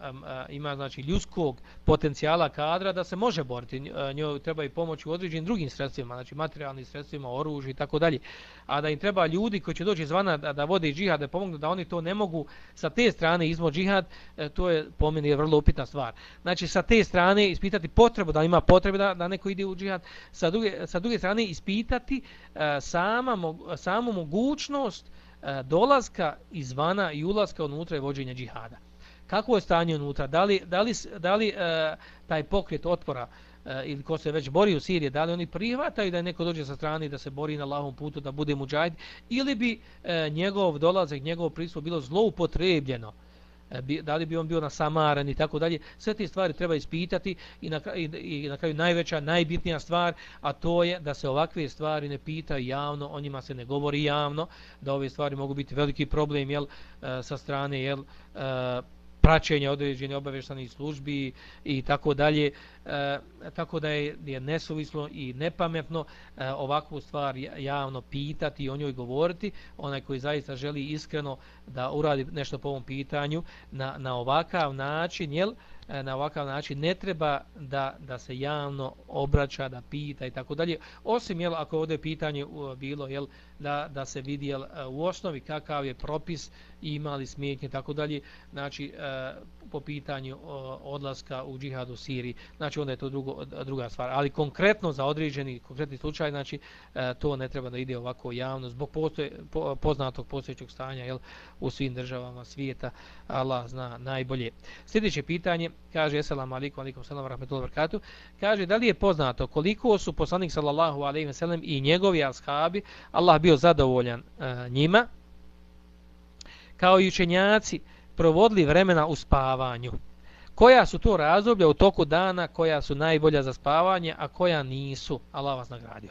ima znači ljudskog potencijala kadra da se može boriti. E, njoj treba i pomoć u određenim drugim sredstvima, znači materijalnim sredstvima, oružje i tako dalje. A da im treba ljudi koji će doći izvana da, da vode džihad, da pomognu da oni to ne mogu sa te strane izmo džihad, e, to je po meni je vrlo upitna stvar. Znači sa te strane ispitati potrebu, da ima potrebe da, da neko ide u džihad, sa druge, sa druge strane ispitati sama, samu mogućnost e, dolaska izvana i ulaska unutra i vođenja džihada. Kako je stanje unutra? Da li, da li, da li e, taj pokret otpora e, ili ko se već bori u Siriji, da li oni prihvataju da neko dođe sa strane da se bori na lahom putu, da bude muđajid, ili bi e, njegov dolazak, njegov prisustvo bilo zloupotrebljeno? E, da li bi on bio na samaran i tako dalje. Sve te stvari treba ispitati i na, i, i na kraju najveća, najbitnija stvar, a to je da se ovakve stvari ne pita javno, o njima se ne govori javno, da ove stvari mogu biti veliki problem jel, e, sa strane jel, e, praćenja određene obaveštanih službi i tako dalje. E, tako da je, je nesuvislo i nepametno e, ovakvu stvar javno pitati i o njoj govoriti. Onaj koji zaista želi iskreno da uradi nešto po ovom pitanju na, na ovakav način, jel, e, na ovakav način ne treba da, da se javno obraća, da pita i tako dalje. Osim, jel, ako ovdje pitanje bilo, jel, da, da se vidi jel, e, u osnovi kakav je propis i imali smijetnje tako dalje, znači e, po pitanju odlaska u džihad u Siriji, znači onda je to drugo, druga stvar. Ali konkretno za određeni konkretni slučaj, znači e, to ne treba da ide ovako javno zbog postoje, po, poznatog postojećeg stanja jel, u svim državama svijeta, Allah zna najbolje. Sljedeće pitanje, kaže selam alejkum alejkum selam rahmetullahi ve barakatuh kaže da li je poznato koliko su poslanik sallallahu alejhi ve sellem i njegovi ashabi Allah bio zadovoljan e, njima kao i učenjaci provodili vremena u spavanju. Koja su to razdoblja u toku dana koja su najbolja za spavanje a koja nisu? Allah vas nagradio.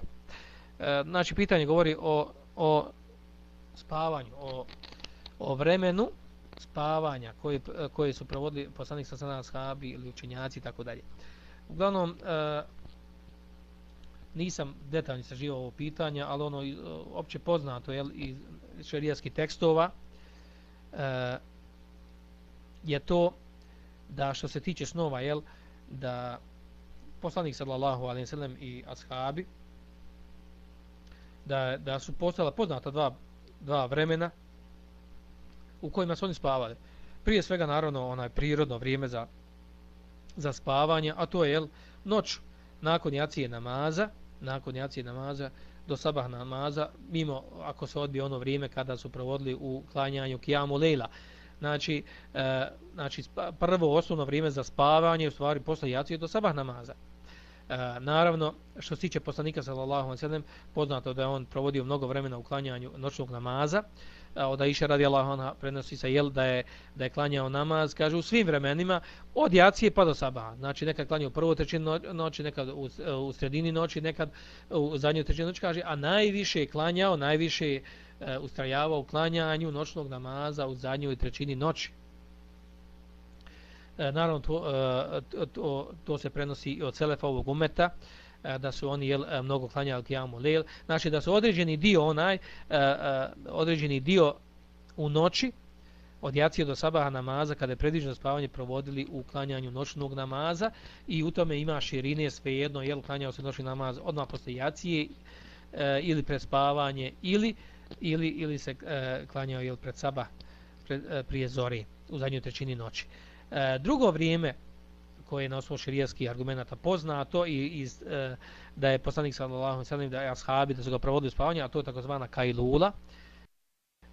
E, znači pitanje govori o, o spavanju o, o vremenu spavanja koje, koje su provodili poslanik sa sada shabi ili učenjaci i tako dalje. Uglavnom, e, nisam detaljno istraživao ovo pitanje, ali ono je opće poznato je iz šerijatskih tekstova e, je to da što se tiče snova jel, da poslanik sallallahu alejhi ve sellem i ashabi da, da su postala poznata dva, dva vremena u kojima su oni spavali. Prije svega, naravno, onaj prirodno vrijeme za, za spavanje, a to je jel, noć nakon jacije namaza, nakon jacije namaza do sabah namaza, mimo ako se odbije ono vrijeme kada su provodili u klanjanju kijamu lejla. Znači, e, znači, prvo osnovno vrijeme za spavanje u stvari posle jacije do sabah namaza. E, naravno, što se tiče poslanika sallallahu alejhi ve sellem, poznato da je on provodio mnogo vremena u klanjanju noćnog namaza od Aisha radijallahu anha prenosi se jel da je da je klanjao namaz kaže u svim vremenima od jacije pa do sabaha. Znači nekad klanjao prvu trećinu noći nekad u, u sredini noći nekad u zadnjoj trećini noći kaže a najviše je klanjao najviše uh, ustrajavao u klanjanju noćnog namaza u zadnjoj trećini noći. E, naravno to, uh, to, to se prenosi od selefa ovog umeta. E, da su oni jel, mnogo klanjali kijamu lejl. Znači da su određeni dio onaj, određeni dio u noći, od jacije do sabaha namaza, kada je predviđeno spavanje, provodili u klanjanju noćnog namaza i u tome ima širine svejedno, jel, klanjao se noćni namaz odmah posle jacije e, ili pred spavanje ili, ili, ili se e, klanjao jel, pred sabah pred, e, prije zori u zadnjoj trećini noći. Drugo vrijeme koje je na osnovu šerijskih argumenata poznato i iz, e, da je poslanik sallallahu alejhi ve sellem da je ashabi da su ga provodili spavanje, a to je takozvana kailula.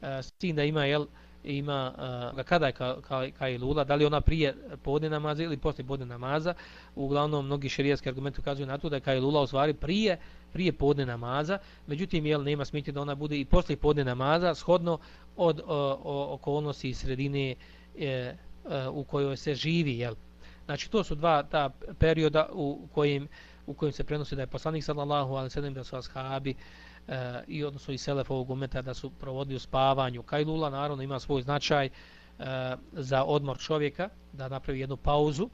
E, s tim da ima jel ima e, kada je ka, ka, kailula, da li ona prije podne namaza ili posle podne namaza. Uglavnom mnogi šerijski argumenti ukazuju na to da je kailula u stvari prije prije podne namaza. Međutim jel nema smetnje da ona bude i posle podne namaza shodno od uh, okolnosti i sredine e, e, u kojoj se živi jel. Znači to su dva ta perioda u kojim u kojim se prenosi da je poslanik sallallahu alejhi ve sellem da su ashabi e, i odnosno i selef ovog umeta da su provodili u spavanju. Kajlula naravno ima svoj značaj e, za odmor čovjeka, da napravi jednu pauzu.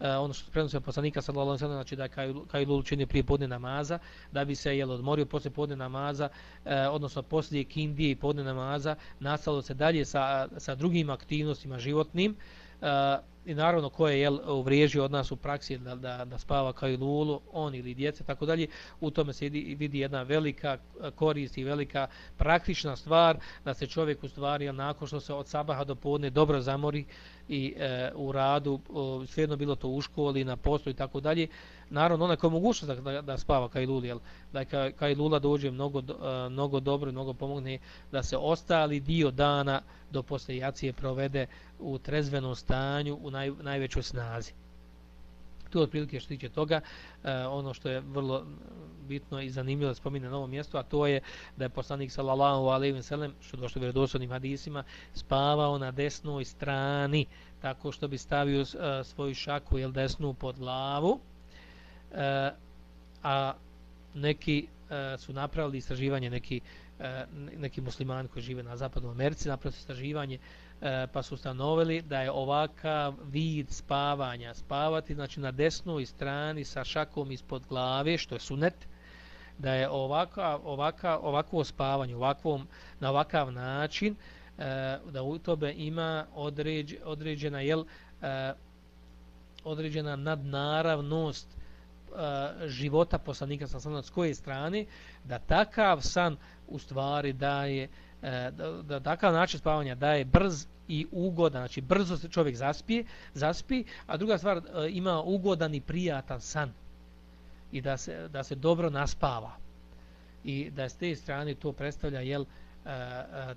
E, ono što se prenosi od poslanika sallallahu alejhi ve sellem znači da je Kajlul čini prije podne namaza, da bi se jel odmorio posle podne namaza, e, odnosno posle kindije i podne namaza, nastavilo se dalje sa, sa drugim aktivnostima životnim. E, i naravno ko je jel, uvriježio od nas u praksi da, da, da spava kao i lulu, on ili djece, tako dalje, u tome se vidi jedna velika korist i velika praktična stvar da se čovjek u stvari, nakon što se od sabaha do podne dobro zamori, i e, u radu, e, svejedno bilo to u školi, na poslu i tako dalje. Naravno, onaj ko je mogućnost da, da, da spava kao i lulu, jel? da kaj, i lula dođe mnogo, e, mnogo dobro i mnogo pomogne da se ostali dio dana do posle jacije provede u trezvenom stanju, u naj, najvećoj snazi. Tu otprilike što tiče toga, e, ono što je vrlo bitno i zanimljivo da spomine na ovom mjestu, a to je da je poslanik sallallahu alejhi ve sellem što došlo u vjerodostojnim hadisima, spavao na desnoj strani tako što bi stavio uh, svoju šaku ili desnu pod glavu. Uh, a neki uh, su napravili istraživanje neki uh, neki muslimani koji žive na zapadnoj Americi napravili istraživanje E, pa su ustanovili da je ovakav vid spavanja spavati znači na desnoj strani sa šakom ispod glave što je sunet da je ovaka, ovaka, ovakvo spavanje ovakvom, na ovakav način e, da u tobe ima određ, određena jel, e, određena nadnaravnost e, života poslanika sa sanom s koje strane da takav san u stvari daje E, da, da takav način spavanja da je brz i ugodan, znači brzo se čovjek zaspije, zaspi, a druga stvar e, ima ugodan i prijatan san i da se, da se dobro naspava i da s te strane to predstavlja jel, e,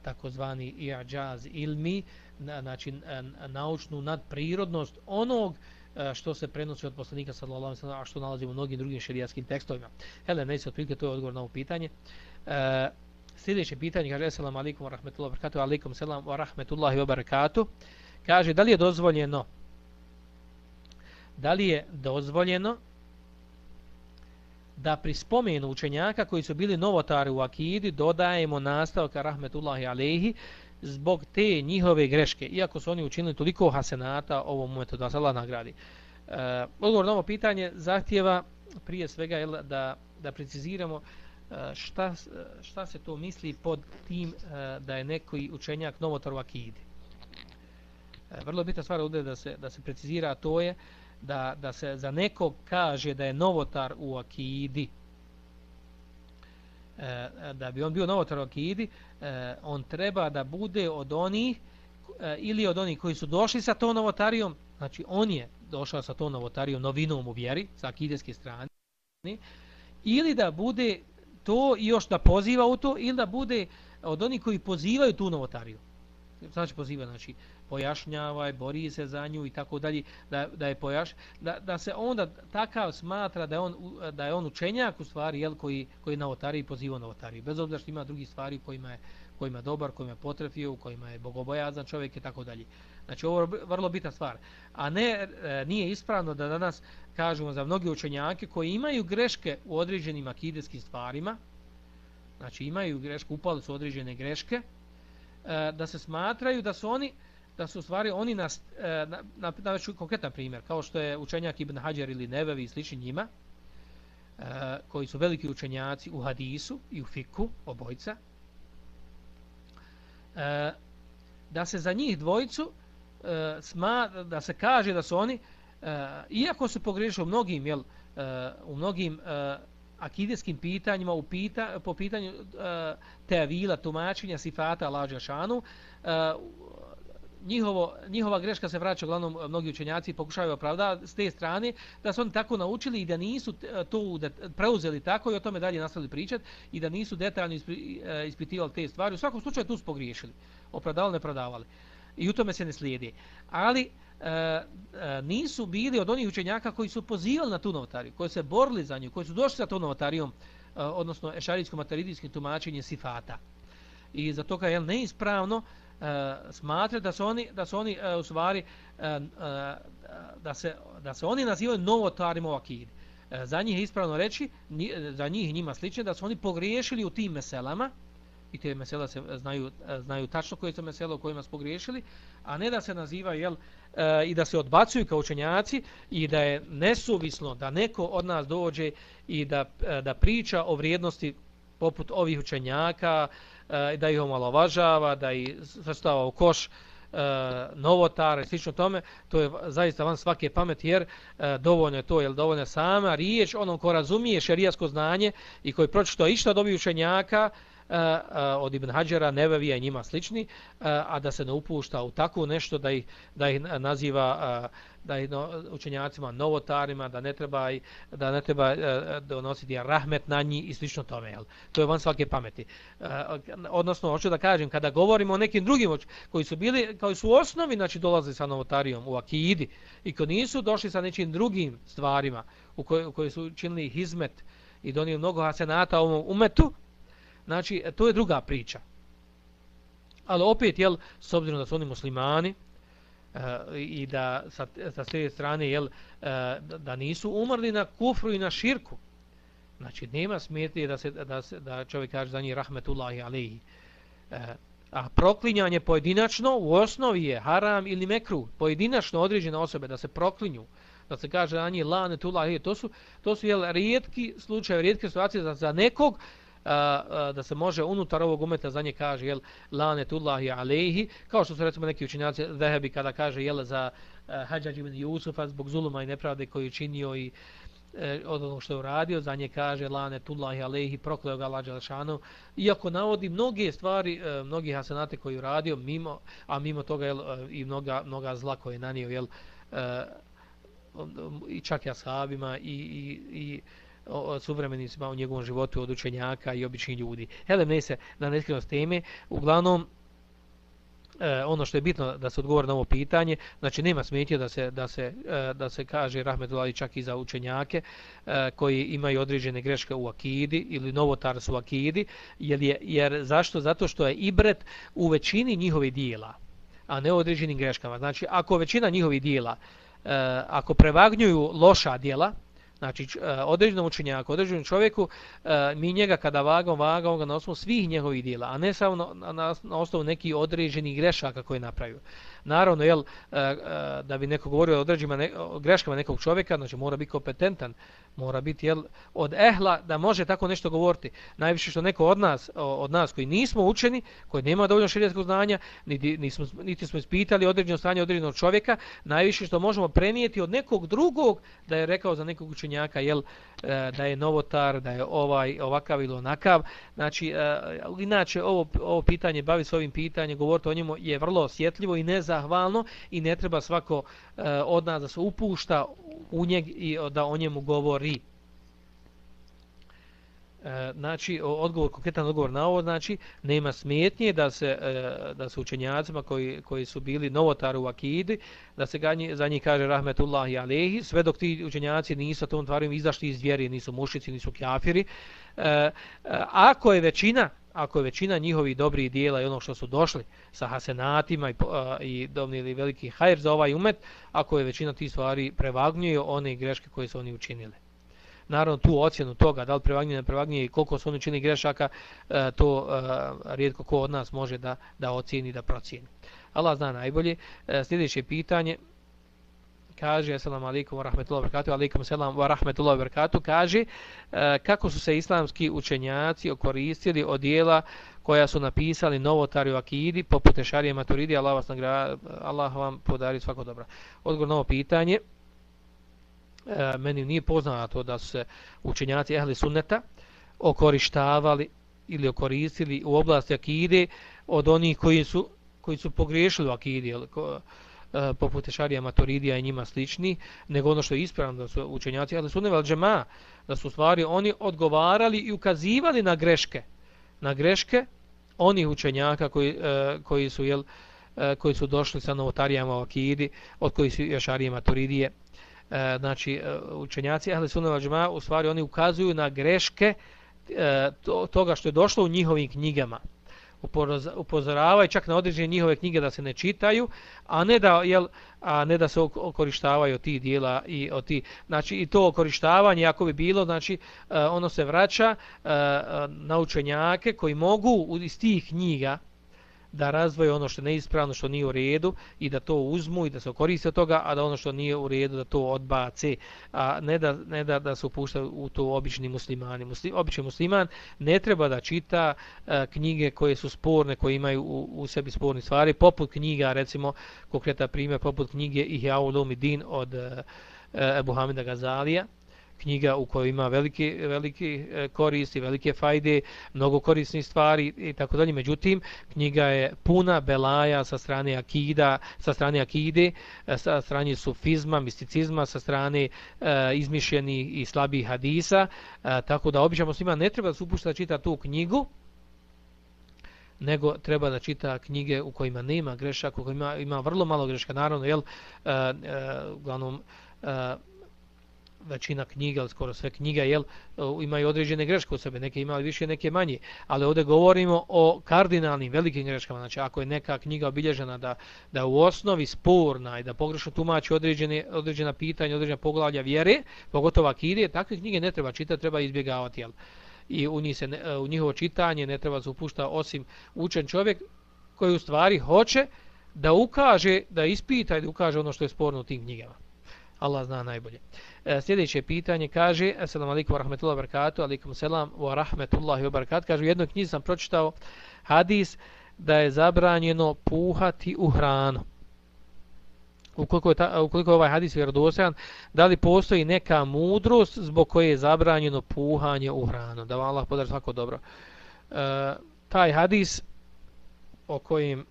takozvani i'jaz ilmi znači naučnu nadprirodnost onog što se prenosi od poslanika sallallahu alejhi ve sellem a što nalazimo u mnogim drugim šerijatskim tekstovima. Hele, ne se otprilike to je odgovor na ovo pitanje. E, sljedeće pitanje kaže selam alejkum ve rahmetullahi ve berekatu alejkum selam ve rahmetullahi ve barakatuh. Kaže da li je dozvoljeno da li je dozvoljeno da pri spomenu učenjaka koji su bili novotari u akidi dodajemo nastavka rahmetullahi alejhi zbog te njihove greške, iako su oni učinili toliko hasenata ovom momentu da se Allah nagradi. E, odgovor na ovo pitanje zahtjeva prije svega jel, da, da preciziramo e, E, šta, e, šta se to misli pod tim e, da je neki učenjak novotar u akidi. Vrlo bitna stvar ovdje da se, da se precizira, to je da, da se za nekog kaže da je novotar u akidi, da bi on bio novotar u akidi, on treba da bude od onih ili od onih koji su došli sa to novotarijom, znači on je došao sa to novotarijom novinom u vjeri, sa akideske strane, ili da bude to i još da poziva u to, ili da bude eh, od onih koji pozivaju tu novotariju. Znači poziva, znači, pojašnjavaj, bori se za nju i tako dalje, da, da je pojaš, da, da se onda takav smatra da je on, da je on učenjak u stvari, jel, koji, koji na otari i poziva novotariju. Bez obzira što ima drugi stvari kojima je, kojima je dobar, kojima je potrefio, u kojima je bogobojazan čovjek i tako dalje. Znači ovo je vrlo bitna stvar. A ne, e, nije ispravno da danas kažemo za mnogi učenjake koji imaju greške u određenim akideskim stvarima, znači imaju greške, upali su određene greške, e, da se smatraju da su oni da su stvari oni nas e, na, na, na konkretan primjer kao što je učenjak Ibn Hajar ili Nevevi i slični njima e, koji su veliki učenjaci u hadisu i u fiku obojca e, da se za njih dvojicu e, sma, da se kaže da su oni eh, iako su pogriješili u mnogim jel, u mnogim akideskim pitanjima u pita, po pitanju teavila tumačenja sifata Allah e, njihovo, njihova greška se vraća uglavnom e, mnogi učenjaci pokušavaju opravdati s te strane da su oni tako naučili i da nisu e, to preuzeli tako i o tome dalje nastavili pričat i da nisu detaljno e, ispitivali te stvari. U svakom slučaju tu su pogriješili. Opravdavali, ne prodavali. I u tome se ne slijedi. Ali e, e, nisu bili od onih učenjaka koji su pozivali na tu novotariju, koji se borili za nju, koji su došli sa tu novotarijom, e, odnosno ešarijsko-materidijskim tumačenjem sifata. I za toga je neispravno e, smatra da su oni da su oni e, u stvari e, e, da se da se oni nazivaju novotarima u akidi. E, za njih je ispravno reći, ni, e, za njih njima slično da su oni pogriješili u tim meselama i te mesela se znaju e, znaju tačno koje su mesela u kojima su pogriješili, a ne da se naziva jel e, i da se odbacuju kao učenjaci i da je nesuvisno da neko od nas dođe i da e, da priča o vrijednosti poput ovih učenjaka, e, da ih omalovažava, da ih svrstava u koš e, novotare i slično tome, to je zaista van svake pameti, jer e, dovoljno je to, jer dovoljno sama riječ onom ko razumije šerijasko znanje i koji pročito išta dobi učenjaka, uh, od Ibn Hadžera, Nebevija i njima slični, e, a da se ne upušta u tako nešto da ih, da ih naziva e, da i učenjacima novotarima, da ne treba, da ne treba e, donositi rahmet na njih i slično tome. Jel? To je van svake pameti. E, odnosno, hoću da kažem, kada govorimo o nekim drugim koji su bili, koji su u osnovi, znači dolaze sa novotarijom u akidi i koji nisu došli sa nekim drugim stvarima u koje, u su učinili hizmet i donio mnogo hasenata ovom umetu, Znači, e, to je druga priča. Ali opet, jel, s obzirom da su oni muslimani Eh, i da sa, sa sve strane, jel, eh, da nisu umrli na kufru i na širku, znači, nema smjeti da, se, da, se, da čovjek kaže za njih rahmetullahi alihi. Eh, a proklinjanje pojedinačno u osnovi je haram ili mekru, pojedinačno određene osobe da se proklinju, da se kaže za njih lanetullahi, to su, to su jel, rijetki slučaje, rijetke situacije za, za nekog, da se može unutar ovog umeta za nje kaže jel lanetullahi alejhi kao što su recimo neki učinjaci Zehebi kada kaže jel za Hadžadž ibn Jusufa zbog zuluma i nepravde koju činio i e, od onog što je uradio, za nje kaže lanetullahi alejhi prokleo ga Allah dželešanu iako navodi mnoge stvari e, mnogi hasenate koji je uradio mimo a mimo toga jel, e, i mnoga mnoga zla koje je nanio jel i čak i ashabima i i i o suvremenicima u njegovom životu od učenjaka i običnih ljudi. Hele, ne se na neskrenost teme. Uglavnom, e, ono što je bitno da se odgovori na ovo pitanje, znači nema smetnje da se, da se, e, da se kaže rahmetullahi čak i za učenjake e, koji imaju određene greške u akidi ili novotar su u akidi, jer, je, jer zašto? Zato što je ibret u većini njihovih dijela, a ne u određenim greškama. Znači, ako većina njihovih dijela, e, ako prevagnjuju loša dijela, Znači, e, određenom učenjaku, određenom čovjeku, e, mi njega kada vagamo, vagamo ga na osnovu svih njegovih dijela, a ne samo na, na, na osnovu nekih određenih grešaka koje napravio. Naravno, jel, e, e, da bi neko govorio o određima ne, o greškama nekog čovjeka, znači mora biti kompetentan, mora biti jel, od ehla da može tako nešto govoriti. Najviše što neko od nas, od nas koji nismo učeni, koji nema dovoljno širijetskog znanja, niti, nismo, niti smo ispitali određeno stanje određenog čovjeka, najviše što možemo prenijeti od nekog drugog da je rekao za nekog učenjaka jel, e, da je novotar, da je ovaj ovakav ili onakav. Znači, inače ovo, ovo pitanje, bavi se ovim pitanjem, govoriti o njemu je vrlo osjetljivo i zahvalno i ne treba svako e, od nas da se upušta u njeg i da o njemu govori. E, znači, odgovor, konkretan odgovor na ovo, znači, nema smetnje da se, e, da se učenjacima koji, koji su bili novotari u akidi, da se ganji, za njih kaže rahmetullahi alehi, sve dok ti učenjaci nisu tom tvarim izašli iz vjeri, nisu mušici, nisu kjafiri. E, ako je većina ako je većina njihovih dobrih dijela i ono što su došli sa hasenatima i, a, i domnili veliki hajr za ovaj umet, ako je većina tih stvari prevagnjuje one greške koje su oni učinili. Naravno, tu ocjenu toga, da li prevagnjuje, ne prevagnjuje i koliko su oni učinili grešaka, a, to a, rijetko ko od nas može da, da ocjeni, da procijeni. Allah zna najbolje. E, sljedeće pitanje, kaže assalamu alaykum wa rahmetullahi wa barakatuh, alejkum selam wa rahmetullahi wa barakatuh, kaže e, eh, kako su se islamski učenjaci okoristili od dijela koja su napisali novotari u akidi poput Ešarije Maturidi Allah vas nagra, Allah vam podari svako dobro. Odgovor na ovo pitanje. E, meni nije poznato da su se učenjaci ehli sunneta okorištavali ili okoristili u oblasti akide od onih koji su koji su pogriješili u akidi ili ko, E, poput Ešarija Maturidija i njima slični, nego ono što je ispravno da su učenjaci, ali su neval džema, da su stvari oni odgovarali i ukazivali na greške, na greške onih učenjaka koji, uh, koji su jel, uh, koji su došli sa novotarijama u Akidi, od koji su Ešarija Maturidije. Uh, znači, uh, učenjaci Ahli Sunna Džema, u stvari oni ukazuju na greške uh, to, toga što je došlo u njihovim knjigama upozoravaju čak na određene njihove knjige da se ne čitaju, a ne da jel a ne da se okorištavaju ti dijela i o ti znači i to okorištavanje ako bi bilo znači e, ono se vraća e, e, na učenjake koji mogu iz tih knjiga da razvoje ono što je neispravno, što nije u redu i da to uzmu i da se koriste od toga, a da ono što nije u redu da to odbace, a ne da, ne da, da se upušta u to obični muslimani. Musli, obični musliman ne treba da čita a, knjige koje su sporne, koje imaju u, u sebi sporne stvari, poput knjiga, recimo, konkretan primjer, poput knjige Ihya Ulumidin od a, Ebu Hamida Gazalija, knjiga u kojoj ima velike, velike koristi, velike fajde, mnogo korisnih stvari i tako dalje. Međutim, knjiga je puna belaja sa strane akida, sa strane akide, e, sa strane sufizma, misticizma, sa strane e, izmišljenih i slabih hadisa. E, tako da obično muslima ne treba da se upušta da čita tu knjigu, nego treba da čita knjige u kojima nema grešaka, u kojima ima vrlo malo greška. Naravno, jel, e, e, uglavnom, e, većina knjiga, ali skoro sve knjiga, jel, imaju određene greške u sebe, neke imali više, neke manje, ali ovdje govorimo o kardinalnim, velikim greškama, znači ako je neka knjiga obilježena da, da u osnovi sporna i da pogrešno tumači određene, određena pitanja, određena poglavlja vjere, pogotovo akide, takve knjige ne treba čitati, treba izbjegavati, jel, i u, njih se ne, e, u njihovo čitanje ne treba se upušta osim učen čovjek koji u stvari hoće da ukaže, da ispita i da ukaže ono što je sporno u tim knjigama. Allah zna najbolje. E, sljedeće pitanje kaže Assalamu alaikum wa rahmetullahi wa barakatuh Alaikum salam wa rahmetullahi wa barakatuh Kaže u jednoj knjizi sam pročitao hadis da je zabranjeno puhati u hranu. Ukoliko je, ta, ukoliko je ovaj hadis vjerodostojan, da li postoji neka mudrost zbog koje je zabranjeno puhanje u hranu? Da vam Allah podar svako dobro. E, taj hadis o kojim,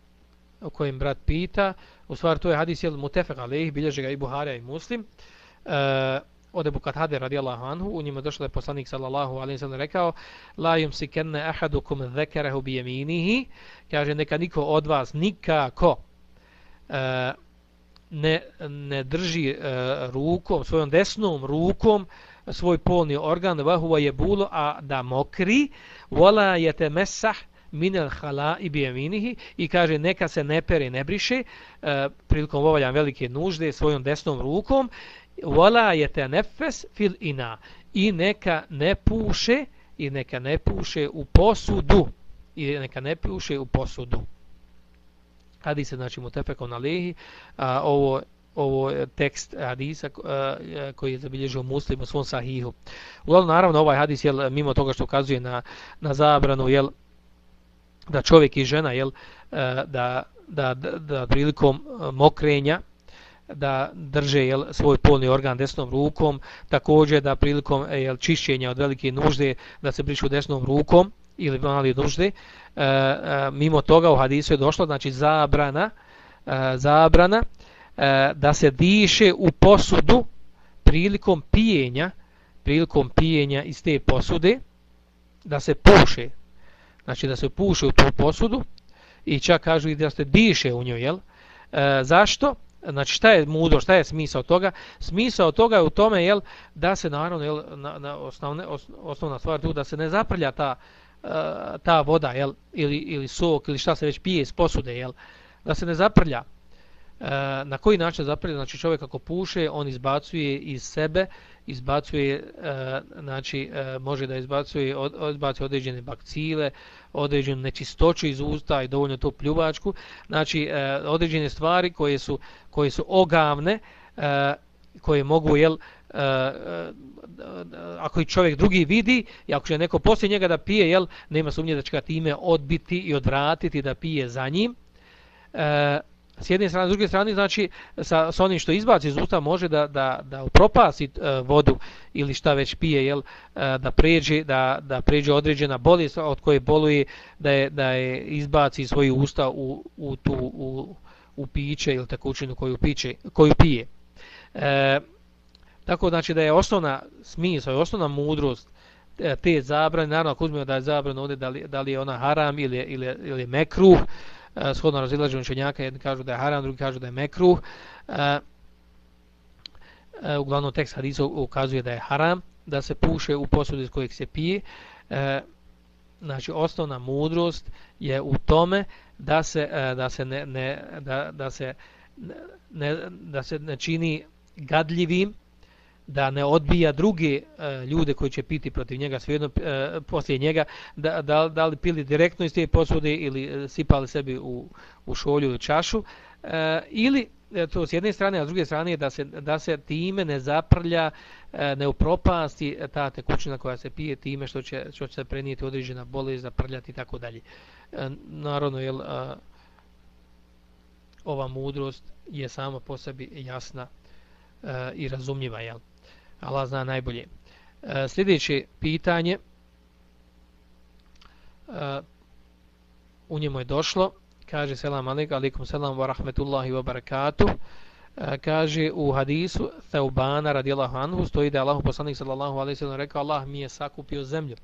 o kojim brat pita, u stvari to je hadis jel mutefek alejih, bilježe ga i Buharija i Muslim. E, od Ebu Katade radijallahu anhu, u njima došlo je poslanik sallallahu alaihi sallam rekao La yum si kenne ahadukum zekerehu bi jeminihi kaže neka niko od vas nikako e, ne, ne drži e, rukom, svojom desnom rukom svoj polni organ vahuva je bulo, a da mokri vola je te mesah minel hala i bijeminihi i kaže neka se ne pere ne briše e, prilikom obavljanja velike nužde svojom desnom rukom wala yatanafas fil ina. I neka ne puše i neka ne puše u posudu. I neka ne puše u posudu. Kada se znači mutafekon alehi a ovo ovo je tekst hadisa e, e, koji je zabilježio muslim u svom sahihu. Uglavnom, naravno, ovaj hadis, jel, mimo toga što ukazuje na, na zabranu, jel, da čovjek i žena, jel, da, da, da, da prilikom e, mokrenja, da drže jel, svoj polni organ desnom rukom, također da prilikom e, jel, čišćenja od velike nužde da se brišu desnom rukom ili mali nužde. E, e, mimo toga u hadisu je došlo znači zabrana, e, zabrana e, da se diše u posudu prilikom pijenja, prilikom pijenja iz te posude, da se puše, znači da se puše u tu posudu i čak kažu i da se diše u njoj, jel? E, zašto? znači šta je mudro, šta je smisao toga? Smisao toga je u tome jel, da se naravno jel, na, na osnovne, os, osnovna stvar tu da se ne zaprlja ta, e, ta voda jel, ili, ili sok ili šta se već pije iz posude, jel, da se ne zaprlja. E, na koji način zaprlja? Znači čovjek ako puše, on izbacuje iz sebe izbacuje, e, znači, e, može da izbacuje, od, određene bakcile, određenu nečistoću iz usta i dovoljno to pljuvačku, znači, e, određene stvari koje su, koje su ogavne, koje mogu, jel, ako i čovjek drugi vidi i ako će neko poslije njega da pije, jel, nema sumnje da će ga time odbiti i odvratiti da pije za njim s jedne strane, s druge strane, znači sa, sa onim što izbaci iz usta može da, da, da upropasi e, vodu ili šta već pije, jel, e, da pređe da, da pređe određena bolest od koje boluje da je, da je izbaci svoje usta u, u, tu, u, u piće ili tekućinu koju, piće, koju pije. E, tako znači da je osnovna smisla, osnovna mudrost e, te zabrane, naravno ako uzmemo da je zabrano ovdje da li, da li je ona haram ili, ili, ili mekruh, E, shodno razilaženju učenjaka, jedni kažu da je haram, drugi kažu da je mekruh. E, e, uglavnom tekst hadisa ukazuje da je haram, da se puše u posudu iz kojeg se pije. E, znači, osnovna mudrost je u tome da se, e, da se, ne, ne, da, da se, ne, da se ne čini gadljivim, da ne odbija druge e, ljude koji će piti protiv njega svejedno e, poslije njega da, da, da li pili direktno iz te posude ili e, sipali sebi u, u šolju ili čašu e, ili e, to s jedne strane a s druge strane da se, da se time ne zaprlja e, ne upropasti ta tekućina koja se pije time što će, što će se prenijeti određena bolest zaprljati i tako dalje e, naravno jel, e, ova mudrost je sama po sebi jasna e, i razumljiva jel? Allah zna najbolje. E, sljedeće pitanje e, u njemu je došlo kaže selam alejkum alejkum selam wa rahmetullahi wa barakatuh. E, kaže u hadisu Theubana radijallahu anhu stoji da je Allah poslanik sallallahu alejhi ve sellem rekao Allah mi je sakupio zemlju.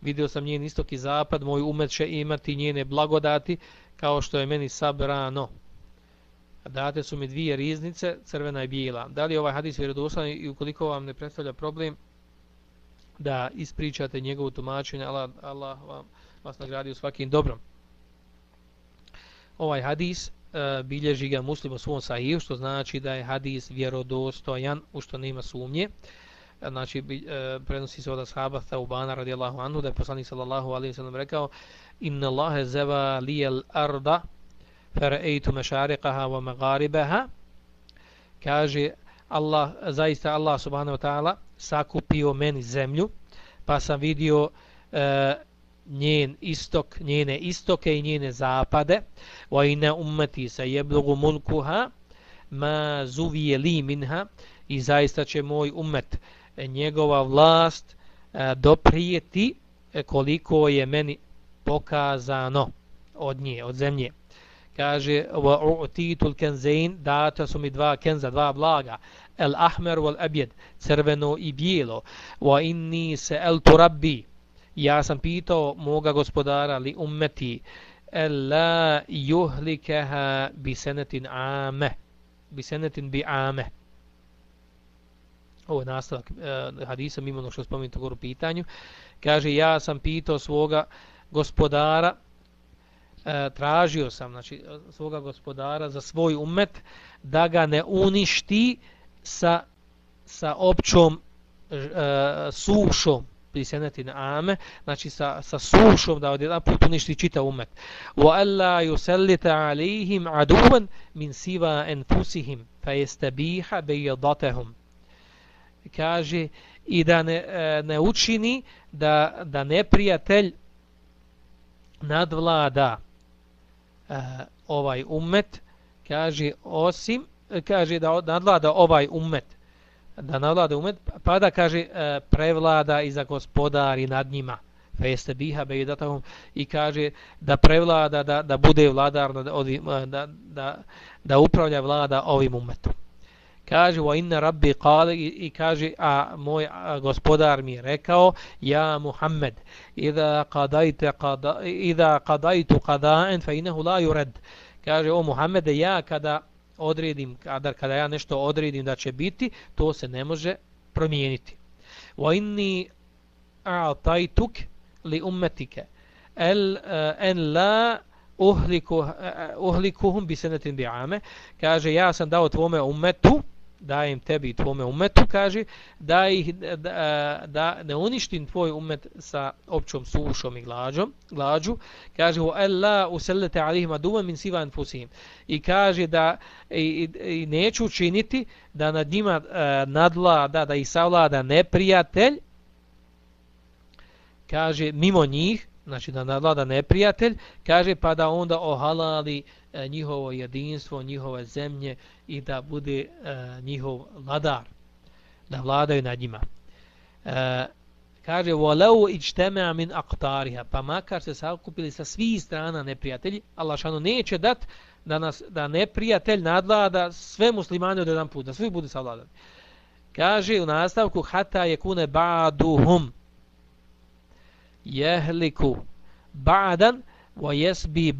Vidio sam njen istok i zapad moj umet će imati njene blagodati kao što je meni sabrano date su mi dvije riznice, crvena i bijela. Da li ovaj hadis vjerodoslan i ukoliko vam ne predstavlja problem da ispričate njegovu tumačenje, Allah, Allah vam, vas nagradi u svakim dobrom. Ovaj hadis uh, bilježi ga muslim u svom sahiju, što znači da je hadis vjerodostojan, u što nema sumnje. E, znači, uh, prenosi se od ashaba Thaubana radijallahu anhu, da je poslanik sallallahu alaihi sallam rekao Inna Allahe zeva lijel arda فرأيت Allah, zaista Allah subhanahu wa ta'ala سبحانه وتعالى ساكوبيو من زمليو فسا فيديو njen istok, njene istoke i njene zapade. Wa ina ummati sa jeblogu mulkuha ma zuvije li minha. I zaista će moj umet njegova vlast e, doprijeti e, koliko je meni pokazano od nje, od zemlje kaže wa utitul kenzain data su mi dva kenza dva blaga el ahmer wal abjed, crveno i bijelo, wa inni sa'altu rabbi, ja sam pitao moga gospodara li ummeti, el la juhlikeha bi sanatin ame, bi sanatin bi ame. Ovo je nastavak uh, hadisa, mimo ono što spomenuti u pitanju. Kaže, ja sam pitao svoga gospodara, e, tražio sam znači svoga gospodara za svoj umet da ga ne uništi sa sa općom e, sušom priseneti na ame, znači sa, sa sušom da odjedan put uništi čita umet. Wa alla yusallita alihim aduvan min siva enfusihim fa baydatahum. Kaže i da ne, e, ne učini da, da neprijatelj nadvlada Eh, ovaj ummet, kaže osim kaže da nadlada ovaj ummet, da nadlada umet pa da kaže eh, prevlada i za gospodari nad njima. Feste biha bejdatahum i kaže da prevlada da, da bude vladar nad eh, da, da, da upravlja vlada ovim umetom kaže wa inna rabbi qala i kaže a moj gospodar mi je rekao ja Muhammed idha qadayta qada idha qadaytu qada'an fa innahu la yurad kaže o Muhammede ja kada odredim kada kada ja nešto odredim da će biti to se ne može promijeniti. Wa inni a'taytuk li ummatika el eh, en la uhliku eh, eh, uhlikuhum bi sanatin bi'ame kaže ja sam dao tvome ummetu dajem tebi i tvome umetu, kaže, da, ih, da, da ne uništim tvoj umet sa općom sušom i glađom, glađu, kaže, o Allah usellete alihim aduva min siva enfusihim. I kaže da i, i neću učiniti da nad njima e, nadlada, da ih savlada neprijatelj, kaže, mimo njih, znači da nadlada neprijatelj, kaže pa da onda ohalali e, njihovo jedinstvo, njihove zemlje i da bude e, njihov vladar, da vladaju nad njima. E, kaže, وَلَوْ اِجْتَمَا مِنْ أَقْتَارِهَا Pa makar se sakupili sa svih strana neprijatelji, Allah šano neće dat da, nas, da neprijatelj nadlada sve muslimane od jedan put, da svi bude savladani. Kaže u nastavku, hata je kune ba'duhum, jehliku ba'dan wa yasbi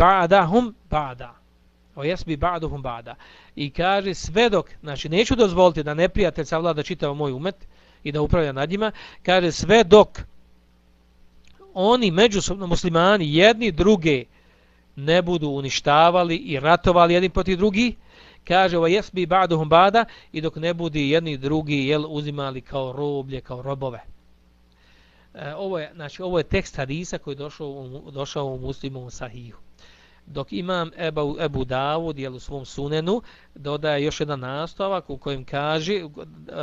O jesbi ba'duhum ba'da. I kaže sve dok znači neću dozvoliti da neprijatelj savlada čitava moj umet i da upravlja nad njima kaže sve dok oni međusobno muslimani jedni druge ne budu uništavali i ratovali jedni protiv drugi kaže ova jesbi ba'duhum ba'da i dok ne budi jedni drugi jel uzimali kao roblje kao robove. E, ovo je znači ovo je tekst hadisa koji došao u, došao u Muslimovom sahihu dok imam Ebu, Ebu Davud jel u svom sunenu dodaje još jedan nastavak u kojem kaže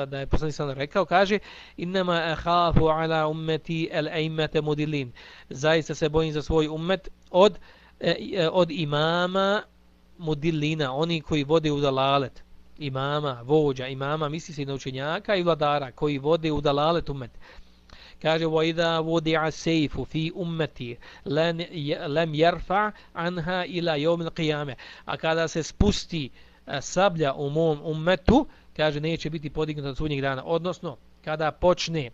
da je poslanik sam rekao kaže innama ahafu ala ummeti el eimete mudilin zaista se bojim za svoj ummet od e, e od imama mudilina oni koji vode u dalalet. Imama vođa imama misli se na učenjaka i vladara koji vode u dalalet ummet kaže وَإِذَا وُدِعَ سَيْفُ فِي fi لَمْ يَرْفَعْ عَنْهَا إِلَى يَوْمِ ila a kada se spusti e, sablja u mom ummetu kaže neće biti podignuta od sudnjeg dana. Odnosno kada počne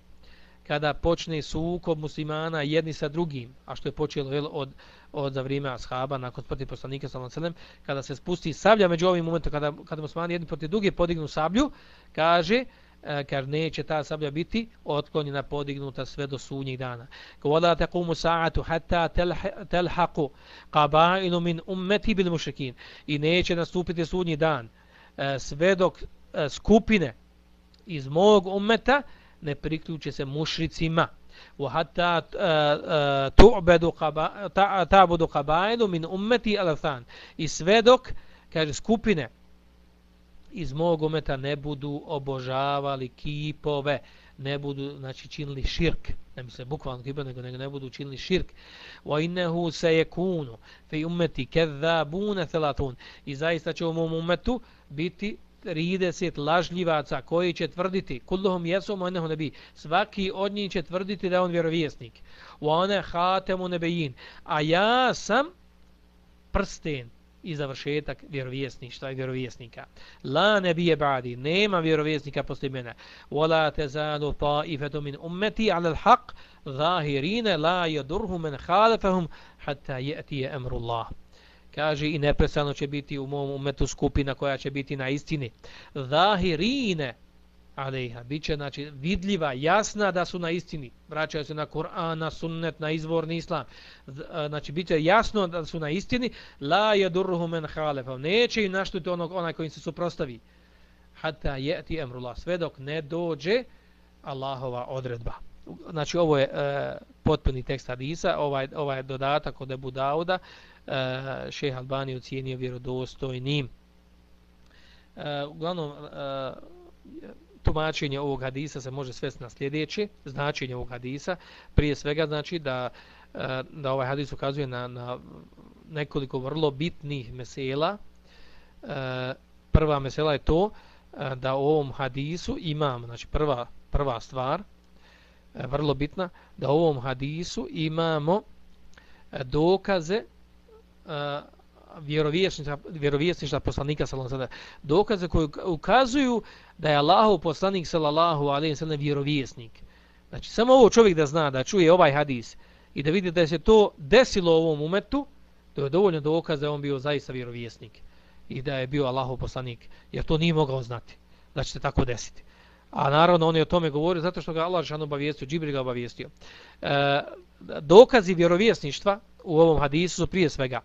kada počne sukob muslimana jedni sa drugim a što je počelo jel, od od za vrijeme ashaba nakon smrti poslanika sallallahu alejhi kada se spusti sablja među ovim momentom kada kada muslimani jedni protiv drugih podignu sablju kaže E, kar neće ta sablja biti otklonjena, podignuta sve do sunnjih dana. Kvala taqumu sa'atu hatta telhaqu qabailu min ummeti bil mušrikin. I neće nastupiti sunnji dan e, sve dok e, skupine iz mog ummeta ne priključe se mušricima. Wa hatta tu'badu ta'budu qabailu min ummeti al-than. I sve dok kaže skupine iz mog umeta ne budu obožavali kipove, ne budu znači činili širk, ne misle bukvalno kipa, nego ne, ne budu činili širk. Wa innehu se fi ummati fe umeti kedhabune thelatun. I zaista će u mom umetu biti 30 lažljivaca koji će tvrditi kulluhum yasum annahu nabi svaki od njih će tvrditi da on vjerovjesnik. Wa ana khatamun nabiyyin a ja sam prsten i završetak vjerovjesništva i vjerovjesnika. La nebije badi, nema vjerovjesnika posle mene. Wala tezalu ta'ifetu min ummeti ala l'haq, zahirine la yadurhu men halefahum hatta je'tije emrullah. Kaže i neprestano će biti u mom umetu skupina koja će biti na istini. Zahirine, alejha. Biće znači vidljiva jasna da su na istini. Vraćaju se na Kur'an na sunnet na izvorni islam. Znači biće jasno da su na istini. La yadurruhum man khalafa. Neće im naštiti onog onaj koji se suprotavi hatta yati amrullah. Sve dok ne dođe Allahova odredba. Znači ovo je e, potpuni tekst hadisa. Ovaj ovaj dodatak od Abu Dauda. E, Šejh Albani ocjenio vjerodostojnim. E, uglavnom e, tumačenje ovog hadisa se može svesti na sljedeće značenje ovog hadisa. Prije svega znači da, e, da ovaj hadis ukazuje na, na nekoliko vrlo bitnih mesela. E, prva mesela je to e, da u ovom hadisu imam, znači prva, prva stvar, vrlo bitna, da u ovom hadisu imamo dokaze vjerovjesništva, poslanika sallallahu alejhi ve sellem dokaze koji ukazuju da je Allahov poslanik sallallahu alejhi ve sellem vjerovjesnik. Znači samo ovo čovjek da zna da čuje ovaj hadis i da vidi da se to desilo u ovom umetu, to je dovoljno dokaz da on bio zaista vjerovjesnik i da je bio Allahov poslanik, jer to nije mogao znati da će se tako desiti. A naravno on je o tome govorio zato što ga Allah šan obavijestio, Džibril ga obavijestio. E, dokazi vjerovjesništva u ovom hadisu su prije svega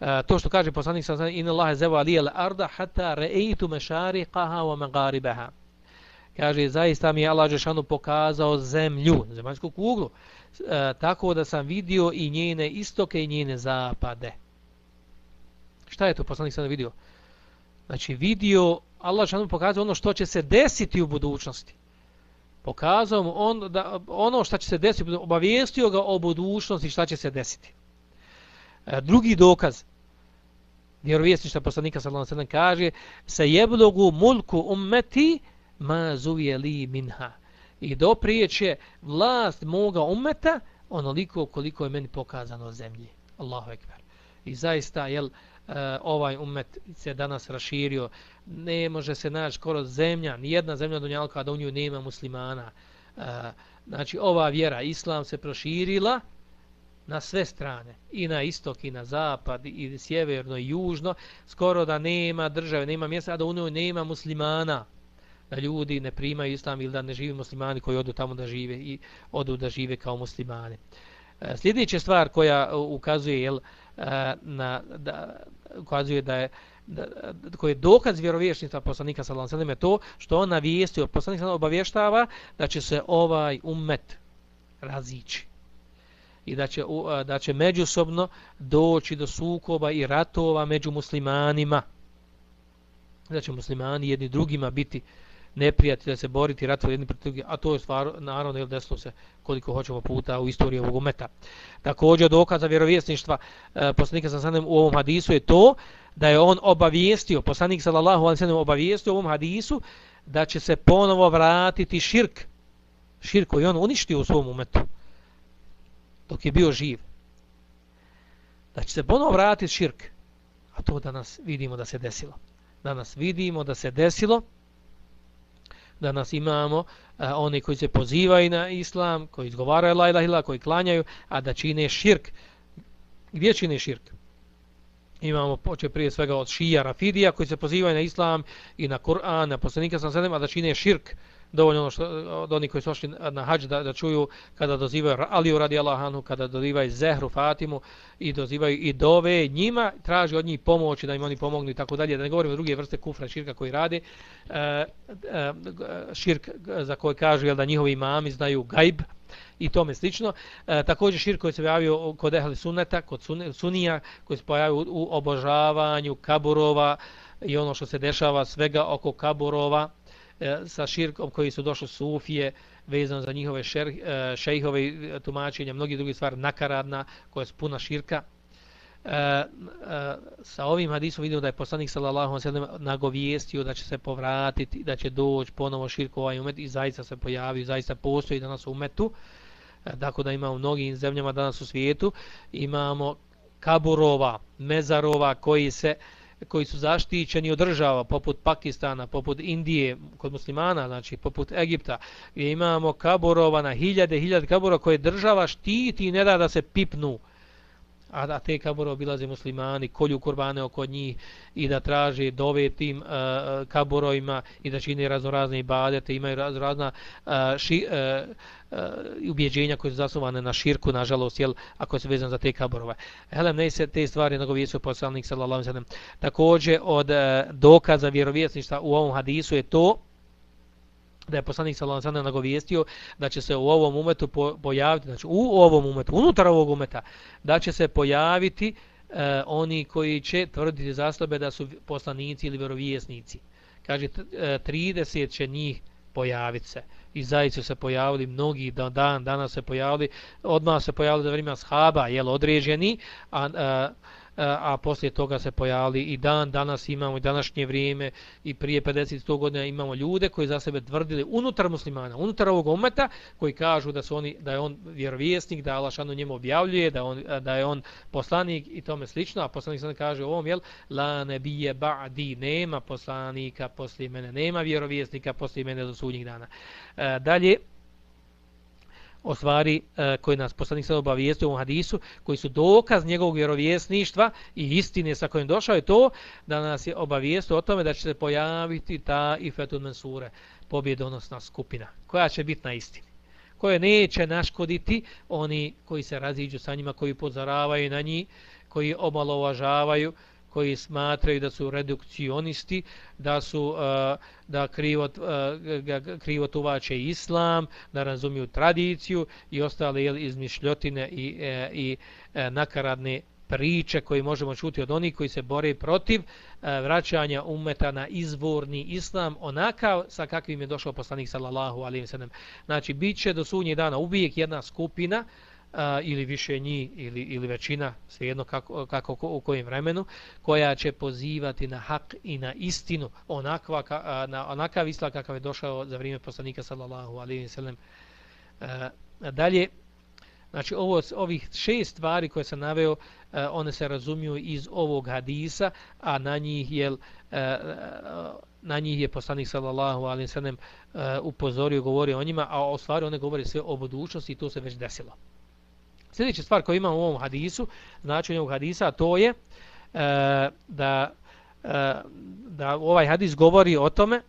E, to što kaže poslanik sa in Allah zeva alijel arda hatta ra'aytu mashariqaha wa magaribaha. kaže zaista mi je Allah Žešanu pokazao zemlju zemaljsku kuglu e, tako da sam vidio i njene istoke i njene zapade. Šta je to poslanik sada vidio? Znači vidio Allah Žešanu pokazao ono što će se desiti u budućnosti. Pokazao mu on da ono što će se desiti obavijestio ga o budućnosti šta će se desiti. E, drugi dokaz vjerovjesništva poslanika sallallahu alejhi ve sellem kaže se jeblogu mulku ummeti ma zuvije li minha. I doprijeće vlast moga ummeta onoliko koliko je meni pokazano zemlji. Allahu ekber. I zaista jel e, ovaj ummet se danas raširio. Ne može se naći skoro zemlja ni jedna zemlja dunjalka da u njoj nema muslimana. E, znači ova vjera islam se proširila na sve strane, i na istok, i na zapad, i sjeverno, i južno, skoro da nema države, nema mjesta, a da u njoj nema muslimana, da ljudi ne primaju islam ili da ne živi muslimani koji odu tamo da žive i odu da žive kao muslimani. E, sljedeća stvar koja ukazuje jel, e, na, da, ukazuje da je da, koji je dokaz vjerovješnica poslanika sallallahu alejhi ve to što on navijestio poslanik obavještava da će se ovaj ummet razići i da će, da će međusobno doći do sukoba i ratova među muslimanima. Da će muslimani jedni drugima biti neprijatelji, da se boriti ratova jedni protiv drugih, a to je stvar, naravno, je desilo se koliko hoćemo puta u istoriji ovog umeta. Također, dokaza vjerovjesništva e, poslanika sa sanem u ovom hadisu je to da je on obavijestio, poslanik sallallahu alaihi sallam obavijestio u ovom hadisu da će se ponovo vratiti širk, širk koji on uništio u svom umetu dok je bio živ. Da će se ponovo vratiti širk. A to danas vidimo da se desilo. Danas vidimo da se desilo. Danas imamo e, a, oni koji se pozivaju na islam, koji izgovaraju la ilaha ila, koji klanjaju, a da čine širk. Gdje čine širk? Imamo poče prije svega od šija Rafidija koji se pozivaju na islam i na Kur'an, na poslanika sam sedem, a da čine širk dovoljno ono što od onih koji su ošli na hađ da, da čuju kada dozivaju Aliju radi Allahanu, kada dozivaju Zehru Fatimu i dozivaju i dove njima, traži od njih pomoći da im oni pomognu i tako dalje, da ne govorimo druge vrste kufra širka koji rade, e, e, širk za koji kažu jel, da njihovi imami znaju gajb i tome slično. E, također širk koji se pojavio kod ehli suneta, kod sunija, koji se pojavio u, u obožavanju kaburova i ono što se dešava svega oko kaburova, E, sa širkom koji su došli sufije vezano za njihove šer, e, šejhove e, tumačenja, mnogi drugi stvari nakaradna koja je puna širka. E, e, sa ovim hadisom vidimo da je poslanik sallallahu alejhi ve sellem nagovijestio da će se povratiti, da će doći ponovo širko ovaj umet i zaista se pojavi, zaista postoji danas u umetu. E, dakle da ima u mnogim zemljama danas u svijetu imamo kaburova, mezarova koji se koji su zaštićeni od država poput Pakistana, poput Indije, kod muslimana, znači poput Egipta, gdje imamo kaburova na hiljade, hiljade kaburova koje država štiti i ne da da se pipnu a da te kabore obilaze muslimani, kolju kurbane oko njih i da traže dove tim eh, eh, uh, kaborojima i da čine raznorazne ibadete, imaju raznorazna uh, eh, ši, uh, uh, ubjeđenja koje su zasnovane na širku, nažalost, jel, ako se vezan za te kaborove. Helem, ne se te stvari nego vijesu poslanik sallallahu sallam. Također od uh, dokaza vjerovjesništva u ovom hadisu je to da je poslanik sallallahu alejhi ve sellem nagovijestio da će se u ovom umetu pojaviti znači u ovom umetu unutar ovog umeta da će se pojaviti e, oni koji će tvrditi za sebe da su poslanici ili vjerovjesnici. Kaže t, e, 30 će njih pojaviti se. I zaista se pojavili mnogi da dan danas se pojavili odmah se pojavili za vrijeme ashaba, jel određeni a, a a poslije toga se pojavili i dan danas imamo i današnje vrijeme i prije 50-100 godina imamo ljude koji za sebe tvrdili unutar muslimana, unutar ovog umeta koji kažu da su oni da je on vjerovjesnik, da Allah šanu njemu objavljuje, da on da je on poslanik i tome slično, a poslanik sam kaže ovom jel la nebije ba'di nema poslanika poslije mene, nema vjerovjesnika poslije mene do sudnjih dana. E, dalje o stvari e, koje nas poslanik sada obavijestio u hadisu, koji su dokaz njegovog vjerovjesništva i istine sa kojim došao je to da nas je obavijestio o tome da će se pojaviti ta Ifetul Mensure, pobjedonosna skupina, koja će biti na istini koje neće naškoditi oni koji se raziđu sa njima, koji pozaravaju na njih, koji omalovažavaju, koji smatraju da su redukcionisti, da su e, da krivo, e, krivo tuvače islam, da razumiju tradiciju i ostale jel, izmišljotine i, e, i nakaradne priče koje možemo čuti od onih koji se bore protiv vraćanja umeta na izvorni islam onakav sa kakvim je došao poslanik sallallahu alaihi wa sallam. Znači, bit će do sunnje dana uvijek jedna skupina a, ili više njih ili, ili većina, svejedno kako, kako u kojem vremenu, koja će pozivati na hak i na istinu onakva, a, na onakav islam kakav je došao za vrijeme poslanika sallallahu alaihi sallam. Dalje, znači ovo, ovih šest stvari koje sam naveo, a, one se razumiju iz ovog hadisa, a na njih je na njih je poslanik sallallahu alejhi ve sellem upozorio govorio o njima a o stvari one govore sve o budućnosti i to se već desilo Sljedeća stvar koju imamo u ovom hadisu, značenje ovog hadisa, to je e, da, e, da ovaj hadis govori o tome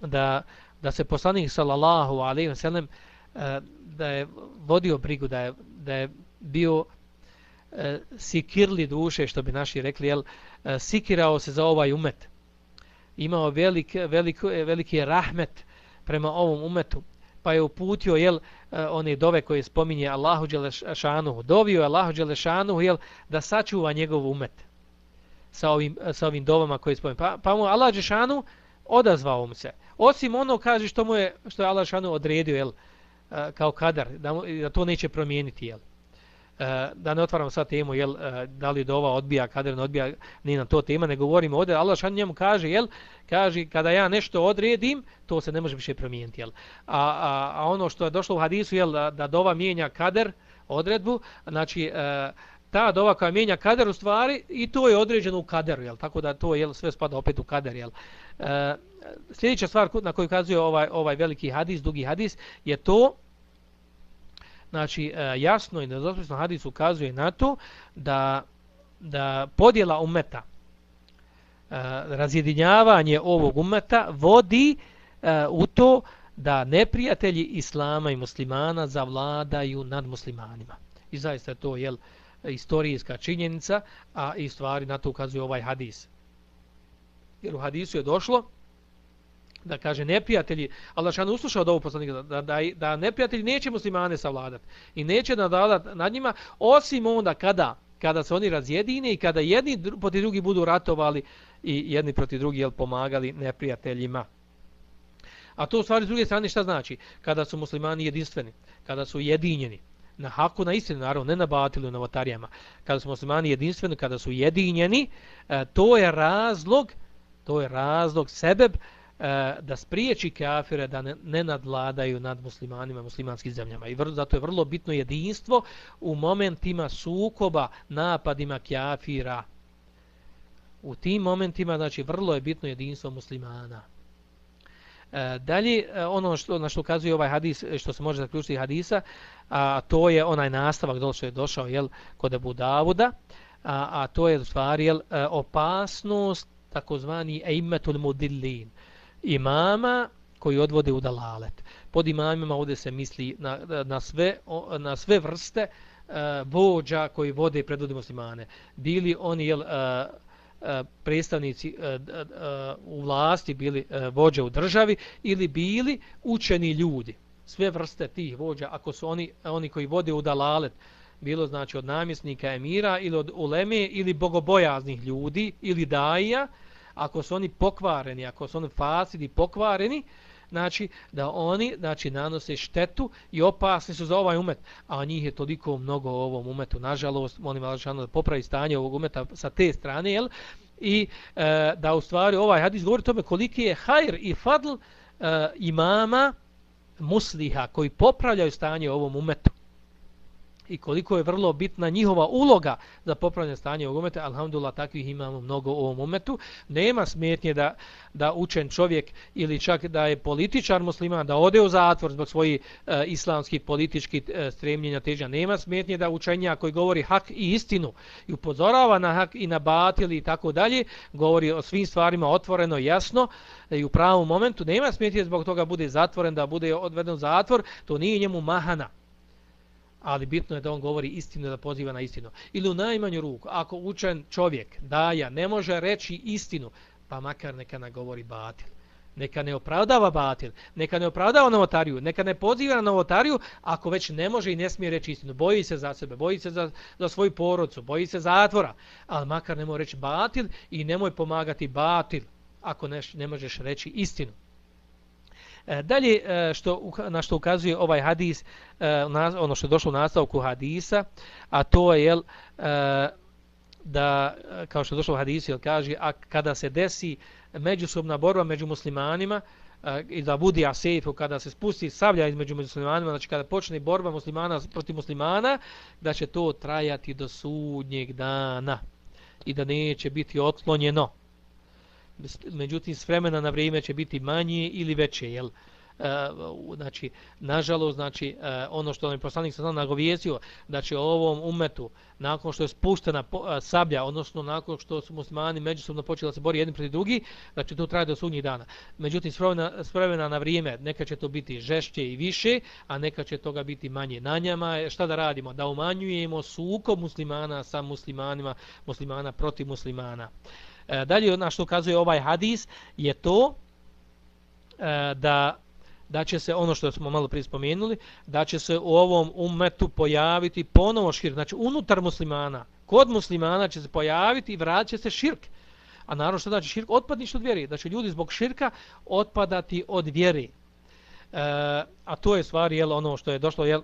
da, da se poslanik sallallahu alaihi wa sallam e, da je vodio brigu, da je, da je bio e, sikirli duše, što bi naši rekli, jel, e, sikirao se za ovaj umet. Imao velik, velik, veliki rahmet prema ovom umetu pa je uputio jel eh, one dove koje spominje Allahu dželešanu dovio Allahu dželešanu jel da sačuva njegov umet sa ovim eh, sa ovim dovama koje spominje. Pa, pa mu Allah dželešanu odazvao mu se. Osim ono kaže što mu je što je Allah dželešanu odredio jel eh, kao kadar da, mu, da to neće promijeniti jel. E, da ne otvaramo sad temu jel e, da li dova odbija kader ne odbija ni na to tema ne govorimo ovdje Allah šan njemu kaže jel kaže kada ja nešto odredim to se ne može više promijeniti jel. A, a, a ono što je došlo u hadisu jel da, da dova mijenja kader odredbu znači e, ta dova koja mijenja kader u stvari i to je određeno u kaderu jel tako da to jel sve spada opet u kader jel. E, sljedeća stvar na koju kazuje ovaj ovaj veliki hadis dugi hadis je to znači e, jasno i nedospisno hadis ukazuje na to da, da podjela umeta, e, razjedinjavanje ovog umeta vodi e, u to da neprijatelji islama i muslimana zavladaju nad muslimanima. I zaista to je istorijska činjenica, a i stvari na to ukazuje ovaj hadis. Jer u hadisu je došlo da kaže neprijatelji, Allah šan uslušao od poslanika, da, da, da neprijatelji neće muslimane savladati i neće nadavljati nad njima, osim onda kada, kada se oni razjedine i kada jedni proti drugi budu ratovali i jedni proti drugi jel, pomagali neprijateljima. A to u stvari s druge strane šta znači? Kada su muslimani jedinstveni, kada su jedinjeni, na haku, na istinu, naravno, ne na batilu, na vatarijama. kada su muslimani jedinstveni, kada su jedinjeni, e, to je razlog, to je razlog, sebeb, E, da spriječi kafire da ne, ne nadladaju nad muslimanima, muslimanskim zemljama. I vrlo, zato je vrlo bitno jedinstvo u momentima sukoba, napadima kafira. U tim momentima, znači, vrlo je bitno jedinstvo muslimana. E, dalje, e, ono što, na što ukazuje ovaj hadis, e, što se može zaključiti hadisa, a to je onaj nastavak dole što je došao jel, kod Abu Davuda, a, a to je stvar jel, opasnost takozvani eimetul mudillin, imama koji odvode u dalalet. Pod imamima ovdje se misli na, na, sve, na sve vrste e, vođa koji vode predvode muslimane. Bili oni jel, e, e, predstavnici u vlasti bili vođe u državi ili bili učeni ljudi sve vrste tih vođa ako su oni oni koji vode u dalalet bilo znači od namjesnika emira ili od uleme ili bogobojaznih ljudi ili daija ako su oni pokvareni ako su oni fasidi pokvareni znači da oni znači nanose štetu i opasni su za ovaj umet a njih je toliko mnogo u ovom umetu. Nažalost molim Alšanu da popravi stanje ovog umeta sa te strane jel? I e, da u stvari ovaj hadis govori tome koliki je hajr i fadl e, imama musliha koji popravljaju stanje u ovom umetu i koliko je vrlo bitna njihova uloga za popravljanje stanja u umetu. alhamdulillah, takvih imamo mnogo u ovom umetu. Nema smetnje da, da učen čovjek ili čak da je političar musliman, da ode u zatvor zbog svojih e, islamskih političkih e, stremljenja težnja. Nema smetnje da učenja koji govori hak i istinu i upozorava na hak i na batil i tako dalje, govori o svim stvarima otvoreno jasno i u pravom momentu. Nema smetnje zbog toga bude zatvoren, da bude odveden u zatvor, to nije njemu mahana ali bitno je da on govori istinu da poziva na istinu. Ili u najmanju ruku, ako učen čovjek, daja, ne može reći istinu, pa makar neka nagovori batil. Neka ne opravdava batil, neka ne opravdava novotariju, neka ne poziva na novotariju ako već ne može i ne smije reći istinu. Boji se za sebe, boji se za, za svoju porodcu, boji se zatvora, ali makar ne može reći batil i nemoj pomagati batil ako ne, ne možeš reći istinu. E, dalje, e, što, na što ukazuje ovaj hadis, e, ono što je došlo u nastavku hadisa, a to je, jel, da, kao što je došlo u hadisu, jel, kaže, a kada se desi međusobna borba među muslimanima, i da budi asejfu kada se spusti sablja između muslimanima, znači kada počne borba muslimana protiv muslimana, da će to trajati do sudnjeg dana i da neće biti otklonjeno međutim s vremena na vrijeme će biti manje ili veće jel? Uh, znači nažalost znači uh, ono što nam je poslanik sam nagovijestio da će ovom umetu nakon što je spuštena uh, sablja odnosno nakon što su muslimani međusobno počeli da se bori jedni protiv drugi znači to traje do sudnjih dana. Međutim spremena na vrijeme neka će to biti žešće i više a neka će toga biti manje. Na njama šta da radimo? Da umanjujemo sukob muslimana sa muslimanima muslimana protiv muslimana. E, dalje na što ukazuje ovaj hadis je to e, da da će se ono što smo malo prije spomenuli, da će se u ovom umetu pojaviti ponovo širk, znači unutar muslimana, kod muslimana će se pojaviti i vratit će se širk. A naravno što znači širk? Otpadniš od vjeri. Znači, ljudi zbog širka otpadati od vjeri. E, a to je stvar, jel, ono što je došlo, jel,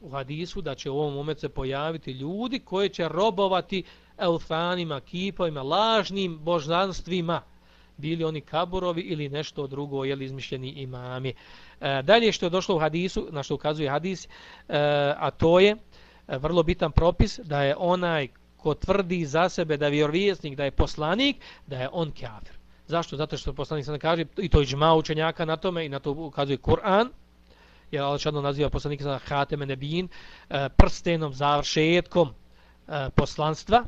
u hadisu, da će u ovom umetu se pojaviti ljudi koji će robovati eufanima, kipovima, lažnim božanstvima, bili oni kaburovi ili nešto drugo, jeli izmišljeni imami. E, dalje što je došlo u hadisu, na što ukazuje hadis, e, a to je e, vrlo bitan propis, da je onaj ko tvrdi za sebe da je vjerovjesnik, da je poslanik, da je on kafir. Zašto? Zato što poslanik se ne kaže, i to je džma učenjaka na tome, i na to ukazuje Kur'an, jer Alčano naziva poslanika sa Hateme Nebin, e, prstenom, završetkom e, poslanstva,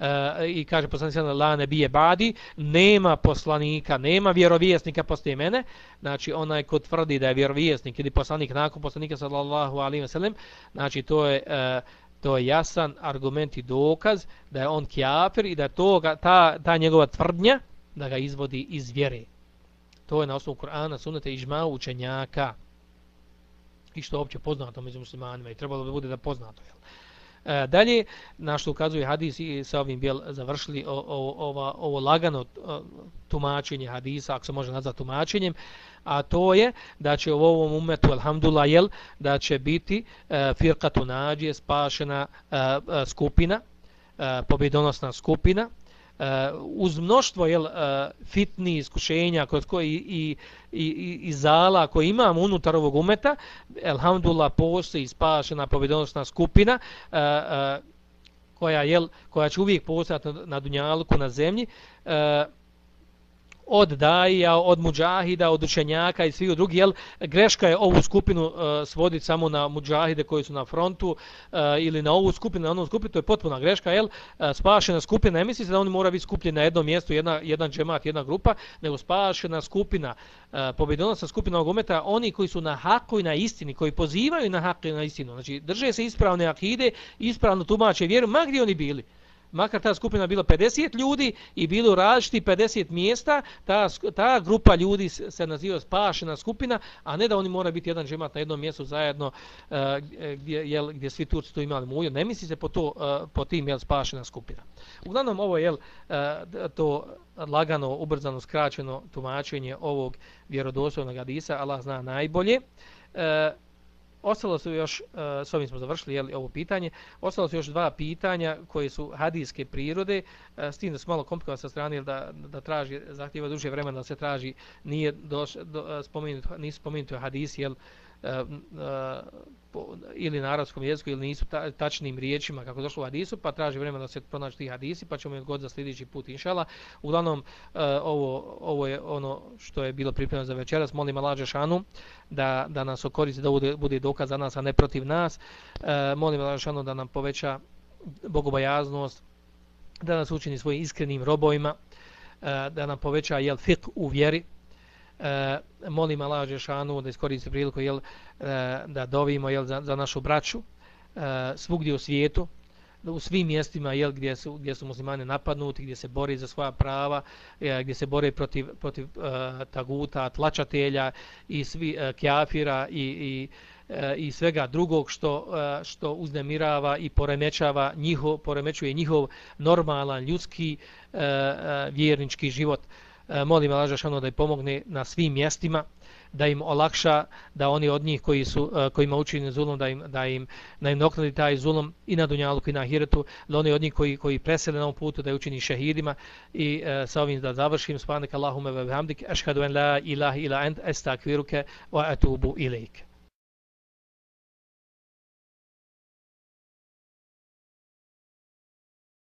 e, i kaže poslanik sallallahu la nabije badi nema poslanika nema vjerovjesnika posle mene. Znači onaj ko tvrdi da je vjerovjesnik ili poslanik nakon poslanika sallallahu alejhi ve sellem znači to je eh, to je jasan argument i dokaz da je on kafir i da to ta ta njegova tvrdnja da ga izvodi iz vjere. To je na osnovu Kur'ana sunneta i ijma učenjaka. I što je opće poznato među muslimanima i trebalo bi bude da poznato jel? E, dalje, na što ukazuje hadis i sa ovim bijel završili o, o, ova, ovo lagano e, tumačenje hadisa, ako se može nazvati tumačenjem, a to je da će u ovom umetu, alhamdulillah, jel, da će biti e, firkatu nađe, spašena e, e, skupina, e, pobjedonosna skupina, Eh, uz mnoštvo jel, eh, fitni iskušenja kod koji i, i, i, i zala koje imamo unutar ovog umeta, elhamdulillah postoji spašena pobjedonosna skupina uh, uh, koja, jel, koja će uvijek postati na, na dunjalku, na zemlji, od daija, od muđahida, od učenjaka i svih drugih, jel, greška je ovu skupinu e, uh, svoditi samo na muđahide koji su na frontu uh, ili na ovu skupinu, na onu skupinu, to je potpuna greška, jel, uh, spašena skupina, ne misli se da oni mora biti skupljeni na jednom mjestu, jedna, jedan džemat, jedna grupa, nego spašena skupina, uh, pobjedonosna skupina ovog umeta, oni koji su na haku i na istini, koji pozivaju na haku i na istinu, znači drže se ispravne akide, ispravno tumače vjeru, ma gdje oni bili makar ta skupina bila 50 ljudi i bilo različiti 50 mjesta, ta, ta grupa ljudi se naziva spašena skupina, a ne da oni mora biti jedan džemat na jednom mjestu zajedno uh, gdje, jel, gdje svi Turci to imali muju. Ne misli se po, to, uh, po tim jel, spašena skupina. Uglavnom ovo je uh, eh, to lagano, ubrzano, skraćeno tumačenje ovog vjerodostojnog hadisa, Allah zna najbolje. Uh, Ostalo su još, e, s ovim smo završili jeli, ovo pitanje, ostalo su još dva pitanja koje su hadijske prirode, e, s tim da su malo komplikovan sa strane, da, da traži, zahtjeva duže vremena da se traži, nije doš, do, uh, spomenut, nisu spomenuti hadisi, jel, po, ili na arabskom jeziku ili nisu ta, tačnim riječima kako došlo u hadisu, pa traži vremena da se pronaći ti hadisi, pa ćemo je god za sljedeći put, inšala. Uglavnom, e, ovo, ovo je ono što je bilo pripremljeno za večeras. Molim Allah Žešanu da, da nas okoristi, da bude, bude dokaz za nas, a ne protiv nas. E, molim Allah Žešanu da nam poveća bogobojaznost, da nas učini svojim iskrenim robojima, e, da nam poveća jel, fik u vjeri, e, molim Allah Žešanu da iskoristi priliku jel, e, da dovimo jel, za, za našu braću e, svugdje u svijetu, u svim mjestima jel, gdje, su, gdje su muslimani napadnuti, gdje se bori za svoja prava, e, gdje se bore protiv, protiv e, taguta, tlačatelja i svi e, kjafira i, i i svega drugog što što uznemirava i poremećava njihov poremećuje njihov normalan ljudski vjernički život. E, molim Allah Žešanu da im pomogne na svim mjestima, da im olakša, da oni od njih koji su, e, kojima učini zulom, da im, da im, da im noknadi taj zulom i na dunjaluku i na Hiretu, da oni od njih koji, koji presele na ovom putu, da je učini šehidima i e, sa ovim da završim, spanik Allahume ve bihamdik, ašhadu en la ilaha ila ent, estakviruke, wa atubu ilaik